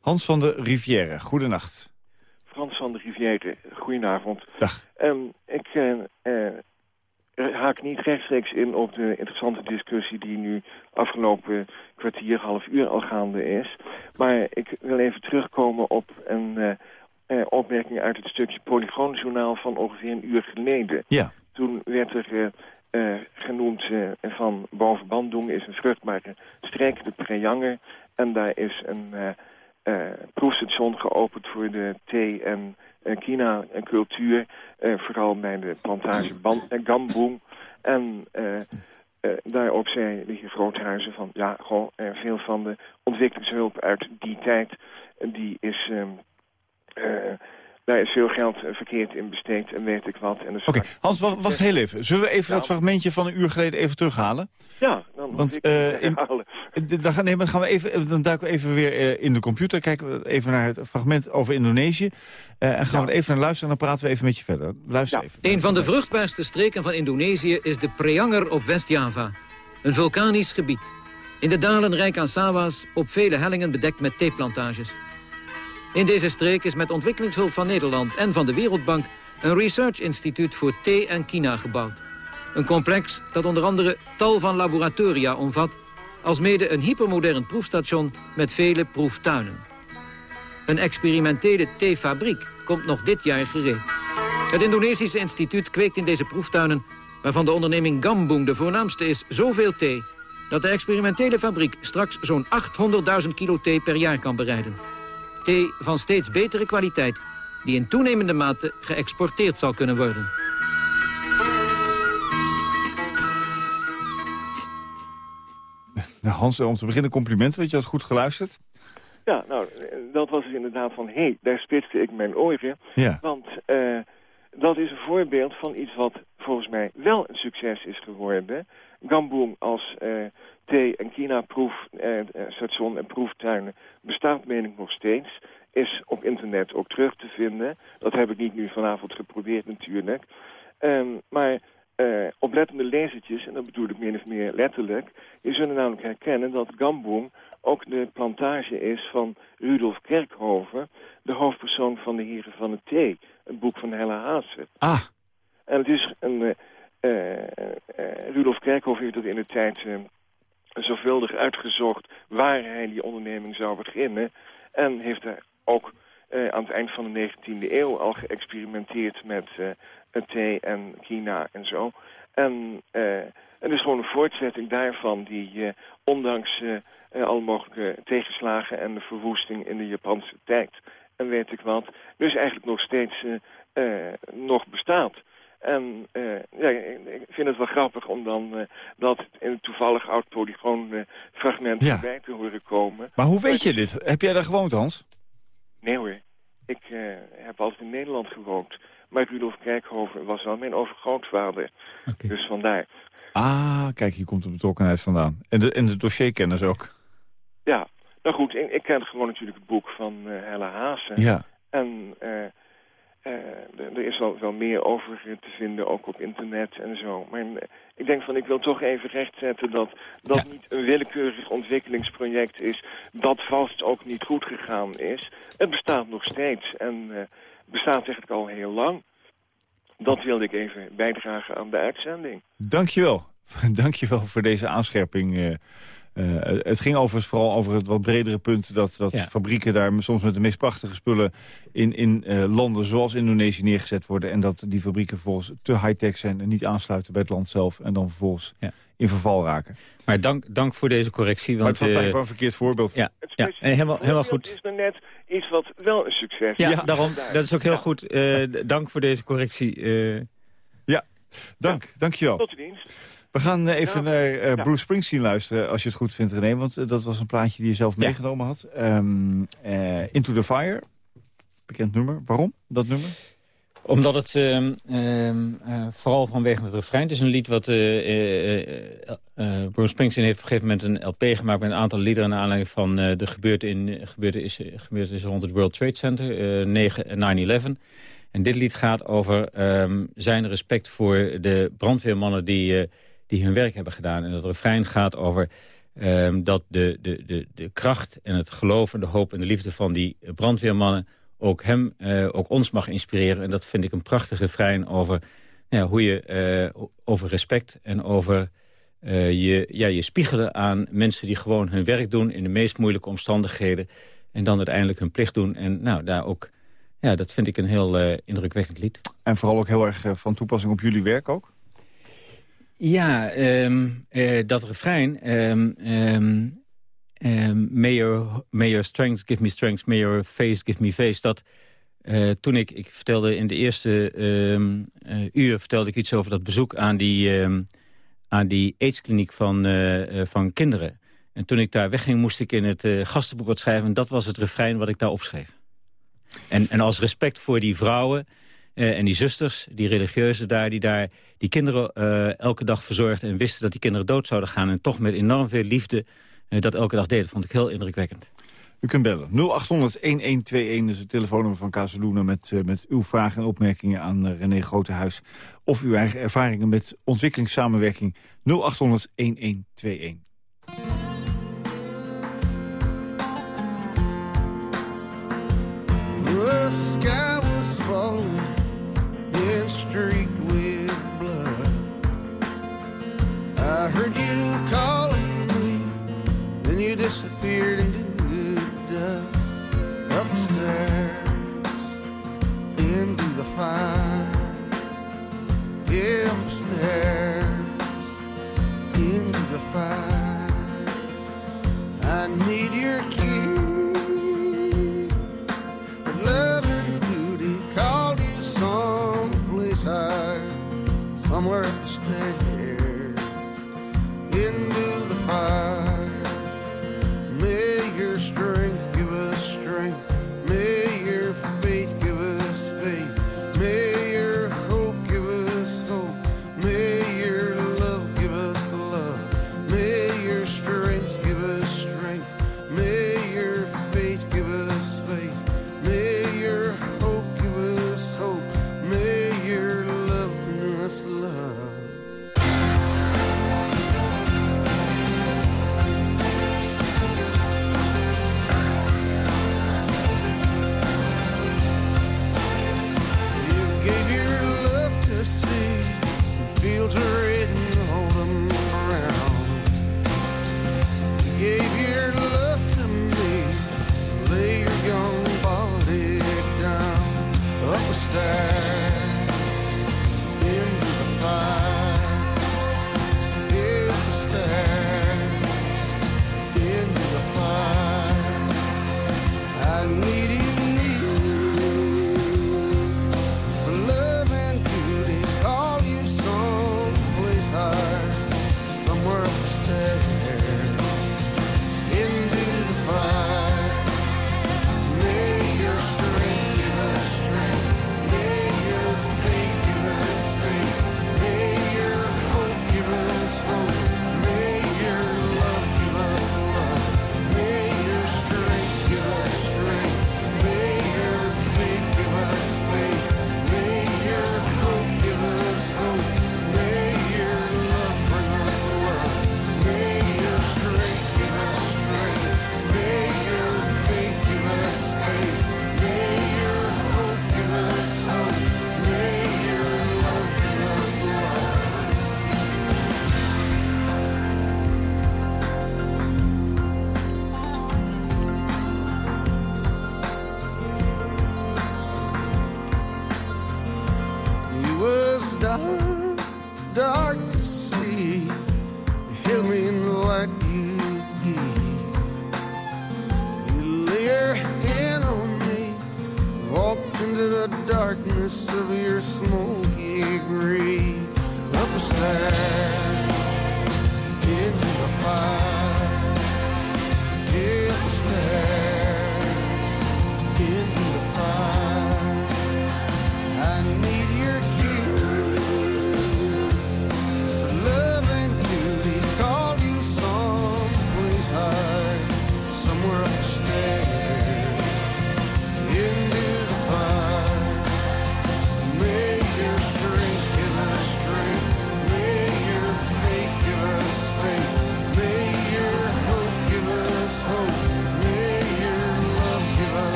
Hans van de Rivière, goedenacht. Frans van de Rivière, goedenavond. Dag. Ehm, ik eh, eh, haak niet rechtstreeks in op de interessante discussie die nu afgelopen kwartier, half uur al gaande is. Maar ik wil even terugkomen op een eh, opmerking uit het stukje Polygoonjournaal van ongeveer een uur geleden. Ja. Toen werd er eh, genoemd eh, van boven Bandung is een vruchtbare streek, de Prejanger. En daar is een eh, proefstation geopend voor de thee- en Kina-cultuur. eh, vooral bij de plantage Ban Gambung. En daarop zei de Groothuizen van... ja, gewoon veel van de ontwikkelingshulp uit die tijd... die is... daar is veel geld eh, verkeerd in besteed en weet ik wat. En dus Oké, Hans, wacht, wacht heel even. Zullen we even dat fragmentje van een uur geleden even terughalen? Ja, dan moet Want, ik eh, het in- herhalen. Eh, Dan gaan, nee, maar dan, gaan we even, dan duiken we even weer eh, in de computer. Kijken we even naar het fragment over Indonesië. Eh, en gaan we er even naar luisteren en dan praten we even met je verder. Luister even. Een van de vruchtbaarste streken van Indonesië is de Preanger op West-Java. Een vulkanisch gebied. In de dalen rijk aan sawa's, op vele hellingen bedekt met theeplantages. In deze streek is met ontwikkelingshulp van Nederland en van de Wereldbank... een research instituut voor thee en kina gebouwd. Een complex dat onder andere tal van laboratoria omvat... alsmede een hypermodern proefstation met vele proeftuinen. Een experimentele theefabriek komt nog dit jaar gereed. Het Indonesische instituut kweekt in deze proeftuinen... waarvan de onderneming Gambung de voornaamste is, zoveel thee... dat de experimentele fabriek straks zo'n 800.000 kilo thee per jaar kan bereiden. Thee van steeds betere kwaliteit... die in toenemende mate geëxporteerd zal kunnen worden. Nou, Hans, om te beginnen complimenten, want je had goed geluisterd. Ja, nou, dat was dus inderdaad van... hé, hey, daar spitste ik mijn oren. Ja. Want eh, dat is een voorbeeld van iets wat volgens mij wel een succes is geworden. Gambung als eh, thee- en Kina-proefstation en proeftuinen bestaat, meen ik, nog steeds. Is op internet ook terug te vinden. Dat heb ik niet nu vanavond geprobeerd natuurlijk. Ehm, maar eh, oplettende lezertjes, en dat bedoel ik min of meer letterlijk... die zullen namelijk herkennen dat Gambung ook de plantage is van Rudolf Kerkhoven... de hoofdpersoon van de Heren van het Thee, het boek van Helle Haase. Ah, En het is een... eh, eh, eh, Rudolf Kerkhoven heeft dat in de tijd zorgvuldig uitgezocht... waar hij die onderneming zou beginnen. En heeft daar ook aan het eind van de 19e eeuw al geëxperimenteerd met het thee en China en zo. En eh, het is gewoon een voortzetting daarvan die, ondanks alle mogelijke tegenslagen en de verwoesting in de Japanse tijd, en weet ik wat, dus eigenlijk nog steeds nog bestaat. En eh, ja, ik vind het wel grappig om dan eh, dat in een toevallig oud polygoon eh, fragment Ja. erbij te horen komen. maar hoe weet je dit? Heb jij daar gewoond, Hans? Nee hoor, ik eh, heb altijd in Nederland gewoond. Maar Rudolf Kerkhoven was wel mijn overgrootvader. Dus vandaar. Ah, kijk, hier komt de betrokkenheid vandaan. En de, en de dossierkenners ook. Ja, nou goed, ik, ik ken gewoon natuurlijk het boek van eh, Helle Haase. Ja. En eh, eh, er er is wel, wel meer over te vinden, ook op internet en zo. Maar eh, ik denk van, ik wil toch even rechtzetten dat dat niet een willekeurig ontwikkelingsproject is... dat vast ook niet goed gegaan is. Het bestaat nog steeds en eh, bestaat eigenlijk al heel lang. Dat wilde ik even bijdragen aan de uitzending. Dankjewel. Dankjewel voor deze aanscherping, eh Eh, het ging overigens vooral over het wat bredere punt... dat, dat Ja. fabrieken daar soms met de meest prachtige spullen... in, in eh, landen zoals Indonesië neergezet worden... en dat die fabrieken vervolgens te high-tech zijn... en niet aansluiten bij het land zelf... en dan vervolgens Ja. in verval raken. Maar dank, dank voor deze correctie. Maar Want, het was eh, blijkbaar een verkeerd voorbeeld. ja, ja, en helemaal, helemaal goed. is nou net iets wat wel een succes Ja, is. daarom. Dat is ook heel goed. Eh, dank voor deze correctie. eh. Dank, dankjewel. Tot dienst. We gaan eh, even Ja. naar eh. Bruce Springsteen luisteren, als je het goed vindt, René. Want eh, dat was een plaatje die je zelf Ja. meegenomen had. Ehm, eh, Into the Fire, bekend nummer. Waarom, dat nummer? Omdat het ehm, ehm, eh, vooral vanwege het refrein... het is een lied wat eh, eh, eh, eh, Bruce Springsteen heeft op een gegeven moment een LP gemaakt... met een aantal liederen naar aanleiding van eh, de gebeurte in, gebeurtenissen gebeurtenissen rond het World Trade Center, eh, 9 9-11. En dit lied gaat over zijn respect voor de brandweermannen die, eh, die hun werk hebben gedaan. En het refrein gaat over ehm, dat de, de, de, de kracht en het geloof en de hoop en de liefde van die brandweermannen ook hem, eh, ook ons mag inspireren. En dat vind ik een prachtig refrein over ja, hoe je eh, over respect en over eh, je, ja, je spiegelen aan mensen die gewoon hun werk doen in de meest moeilijke omstandigheden. En dan uiteindelijk hun plicht doen. En nou, daar ook, ja, dat vind ik een heel indrukwekkend lied. En vooral ook heel erg van toepassing op jullie werk ook? Ja, ehm, eh, dat refrein. ehm, ehm, may, your, may your strength give me strength, may your face give me face. Dat eh, toen ik, ik vertelde in de eerste eh, uur vertelde ik iets over dat bezoek aan die, aan die aidskliniek van, van kinderen. En toen ik daar wegging moest ik in het gastenboek wat schrijven. En dat was het refrein wat ik daar opschreef. En, en als respect voor die vrouwen eh, en die zusters, die religieuzen daar... die daar die kinderen eh, elke dag verzorgden en wisten dat die kinderen dood zouden gaan... en toch met enorm veel liefde eh, dat elke dag deden. vond ik heel indrukwekkend. U kunt bellen. 0800-1121 is het telefoonnummer van Casaluna... Met, met uw vragen en opmerkingen aan René Grotehuis. Of uw eigen ervaringen met ontwikkelingssamenwerking. 0800-1121. I heard you calling me, then you disappeared into the dust. Upstairs, into the fire. Upstairs, into the fire. I need your kiss. But love and duty called you someplace higher, somewhere upstairs, into the fire.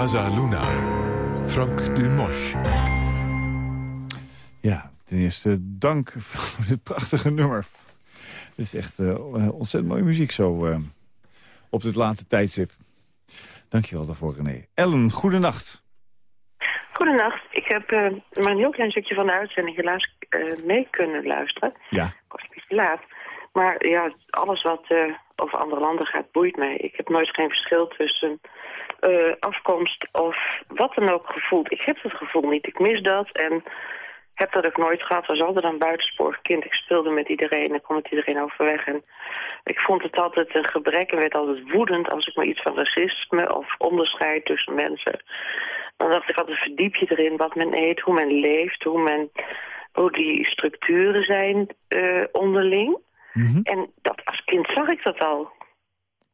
Casa Luna. Frank Dumosch. Ja, ten eerste dank voor dit prachtige nummer. Het is echt eh, ontzettend mooie muziek zo eh, op dit late tijdstip. Dankjewel daarvoor, René. Ellen, goedenacht. Goedenacht. Ik heb eh, maar een heel klein stukje van de uitzending helaas eh, mee kunnen luisteren. Ja. Ik was een beetje laat. Maar ja, alles wat eh, over andere landen gaat, boeit mij. Ik heb nooit geen verschil tussen eh, afkomst of wat dan ook gevoeld. Ik heb dat gevoel niet. Ik mis dat en heb dat ook nooit gehad. Was altijd een buitensporig kind. Ik speelde met iedereen en kon met iedereen overweg. En ik vond het altijd een gebrek en werd altijd woedend als ik maar iets van racisme of onderscheid tussen mensen. Dan dacht ik altijd verdiep je erin wat men eet, hoe men leeft, hoe men hoe die structuren zijn eh, onderling. En dat, als kind zag ik dat al.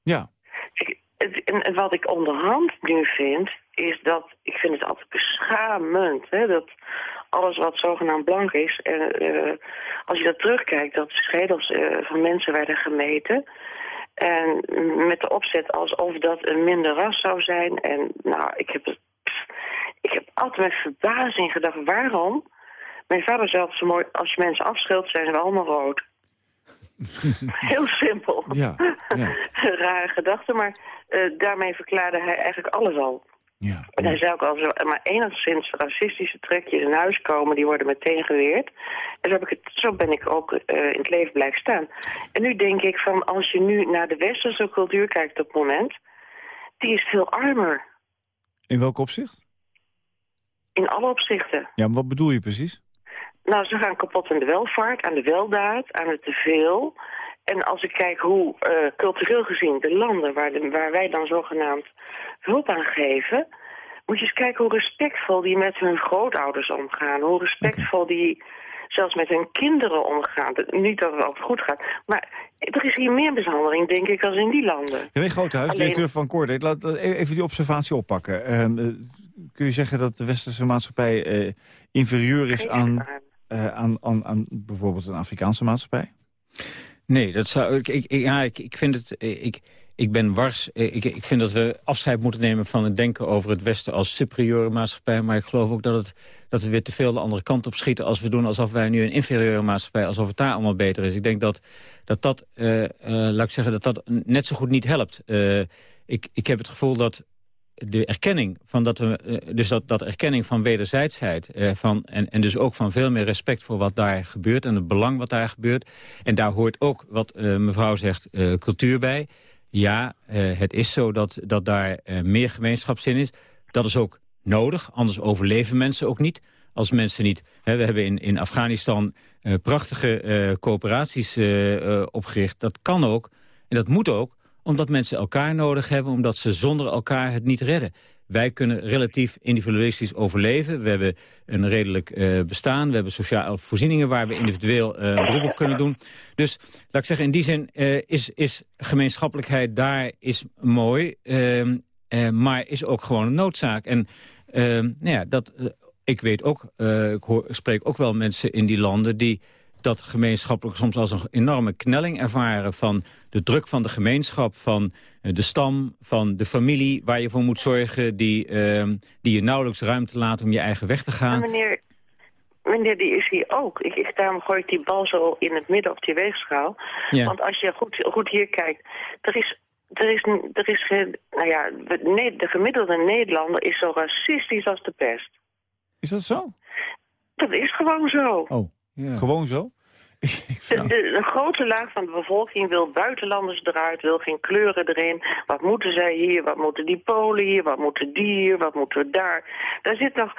Ja. Ik, en, wat ik onderhand nu vind, is dat... Ik vind het altijd beschamend, hè, dat alles wat zogenaamd blank is... En, eh, als je dat terugkijkt, dat schedels eh, van mensen werden gemeten... En met de opzet alsof dat een minder ras zou zijn. En nou, ik heb, het, ik heb altijd met verbazing gedacht, waarom? Mijn vader zei altijd zo mooi, als je mensen afschilt, zijn ze allemaal rood. Heel simpel. Ja, ja. Rare gedachte, maar eh, daarmee verklaarde hij eigenlijk alles al. Ja, En hij zei ook al, maar enigszins racistische trekjes in huis komen, die worden meteen geweerd. En zo, heb ik het, zo ben ik ook eh, in het leven blijven staan. En nu denk ik van, als je nu naar de westerse cultuur kijkt op het moment, die is veel armer. In welk opzicht? In alle opzichten. Ja, maar wat bedoel je precies? Nou, ze gaan kapot aan de welvaart, aan de weldaad, aan het teveel. En als ik kijk hoe eh, cultureel gezien de landen waar, de, waar wij dan zogenaamd hulp aan geven... moet je eens kijken hoe respectvol die met hun grootouders omgaan. Hoe respectvol die zelfs met hun kinderen omgaan. Niet dat het altijd goed gaat. Maar er is hier meer mishandeling, denk ik, als in die landen. René Grotehuis, Alleen- directeur van Coordate. Laat laat e- even die observatie oppakken. Ehm, eh, kun je zeggen dat de westerse maatschappij eh, inferieur is aan, eh, aan, aan, aan bijvoorbeeld een Afrikaanse maatschappij? Nee, dat zou, ik, ik, ja, ik, ik vind het... Ik, ik ben wars. Ik, ik vind dat we afscheid moeten nemen van het denken over het Westen als superieure maatschappij. Maar ik geloof ook dat, het, dat we weer te veel de andere kant op schieten als we doen alsof wij nu een inferieure maatschappij, alsof het daar allemaal beter is. Ik denk dat dat, dat eh, eh, laat ik zeggen, dat dat net zo goed niet helpt. Eh, ik, ik heb het gevoel dat de erkenning van dat we, eh, dus dat, dat erkenning van wederzijdsheid, eh, van, en, en dus ook van veel meer respect voor wat daar gebeurt en het belang wat daar gebeurt. En daar hoort ook, wat eh, mevrouw zegt, cultuur bij. ja, het is zo dat, dat daar meer gemeenschapszin is. Dat is ook nodig, anders overleven mensen ook niet. Als mensen niet... Hè, we hebben in, in Afghanistan prachtige coöperaties opgericht. Dat kan ook en dat moet ook, omdat mensen elkaar nodig hebben... omdat ze zonder elkaar het niet redden. Wij kunnen relatief individualistisch overleven. We hebben een redelijk uh, bestaan. We hebben sociale voorzieningen waar we individueel uh, beroep op kunnen doen. Dus laat ik zeggen, in die zin uh, is, is gemeenschappelijkheid daar is mooi. Ehm, maar is ook gewoon een noodzaak. En ehm, nou ja, dat, ik weet ook, ik, hoor, ik spreek ook wel mensen in die landen... die dat gemeenschappelijk soms als een enorme knelling ervaren... van de druk van de gemeenschap, van eh, de stam, van de familie... waar je voor moet zorgen, die, uh, die je nauwelijks ruimte laat om je eigen weg te gaan. meneer, meneer, die is hier ook. Ik, ik, daarom gooi ik die bal zo in het midden op die weegschaal. Ja. Want als je goed, goed hier kijkt, er is er is, er is geen, nou ja, de gemiddelde Nederlander is zo racistisch als de pest. Is dat zo? Dat is gewoon zo. Oh, ja. gewoon zo? De, de, grote laag van de bevolking wil buitenlanders eruit, wil geen kleuren erin. Wat moeten zij hier, wat moeten die Polen hier, wat moeten die hier, wat moeten we daar. Daar zit nog,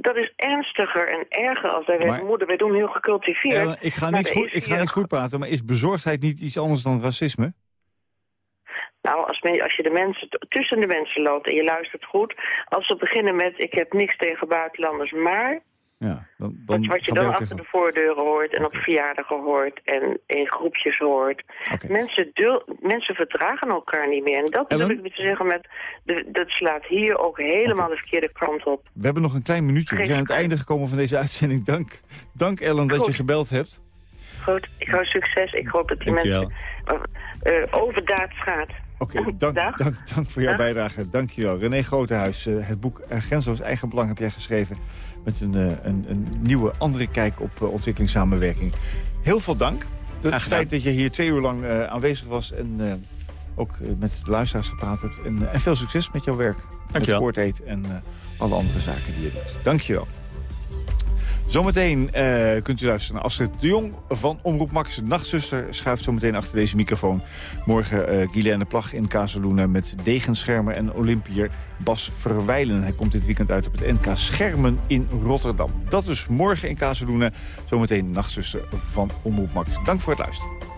dat is ernstiger en erger als wij maar, moeder. Wij doen heel gecultiveerd. ik ga, niks goed, ik ga niks goed praten, maar is bezorgdheid niet iets anders dan racisme? Nou, als, als je de mensen, tussen de mensen loopt en je luistert goed... als we beginnen met ik heb niks tegen buitenlanders, maar... Ja, dan, dan wat, wat je dan achter de voordeuren hoort en okay. op verjaardagen hoort en in groepjes hoort. Okay. Mensen, dul, mensen verdragen elkaar niet meer. En dat wil ik te zeggen met, de, dat slaat hier ook helemaal okay. de verkeerde kant op. We hebben nog een klein minuutje. We zijn aan het einde gekomen van deze uitzending. Dank, dank Ellen dat je gebeld hebt. Goed, ik hou succes. Ik hoop dat die mensen uh, overdaad gaat. Oké, okay, dank, dank, dank, voor jouw Dag. bijdrage. Dank je wel. René Grotehuis, uh, het boek uh, Grenzeloos Eigen Belang heb jij geschreven... met een, uh, een, een, nieuwe, andere kijk op ontwikkelingssamenwerking. Heel veel dank. Het feit dat je hier twee uur lang aanwezig was... en ook met de luisteraars gepraat hebt. En, en, veel succes met jouw werk. Dank met Sporteet en alle andere zaken die je doet. Dank je wel. Zometeen uh, kunt u luisteren naar Astrid de Jong van Omroep Max. Nachtzuster schuift zometeen achter deze microfoon. Morgen uh, Guylaine Plag in Kazeluna met degenschermer en Olympier Bas Verwijlen. Hij komt dit weekend uit op het NK Schermen in Rotterdam. Dat dus morgen in Kazeluna. Zometeen Nachtzuster van Omroep Max. Dank voor het luisteren.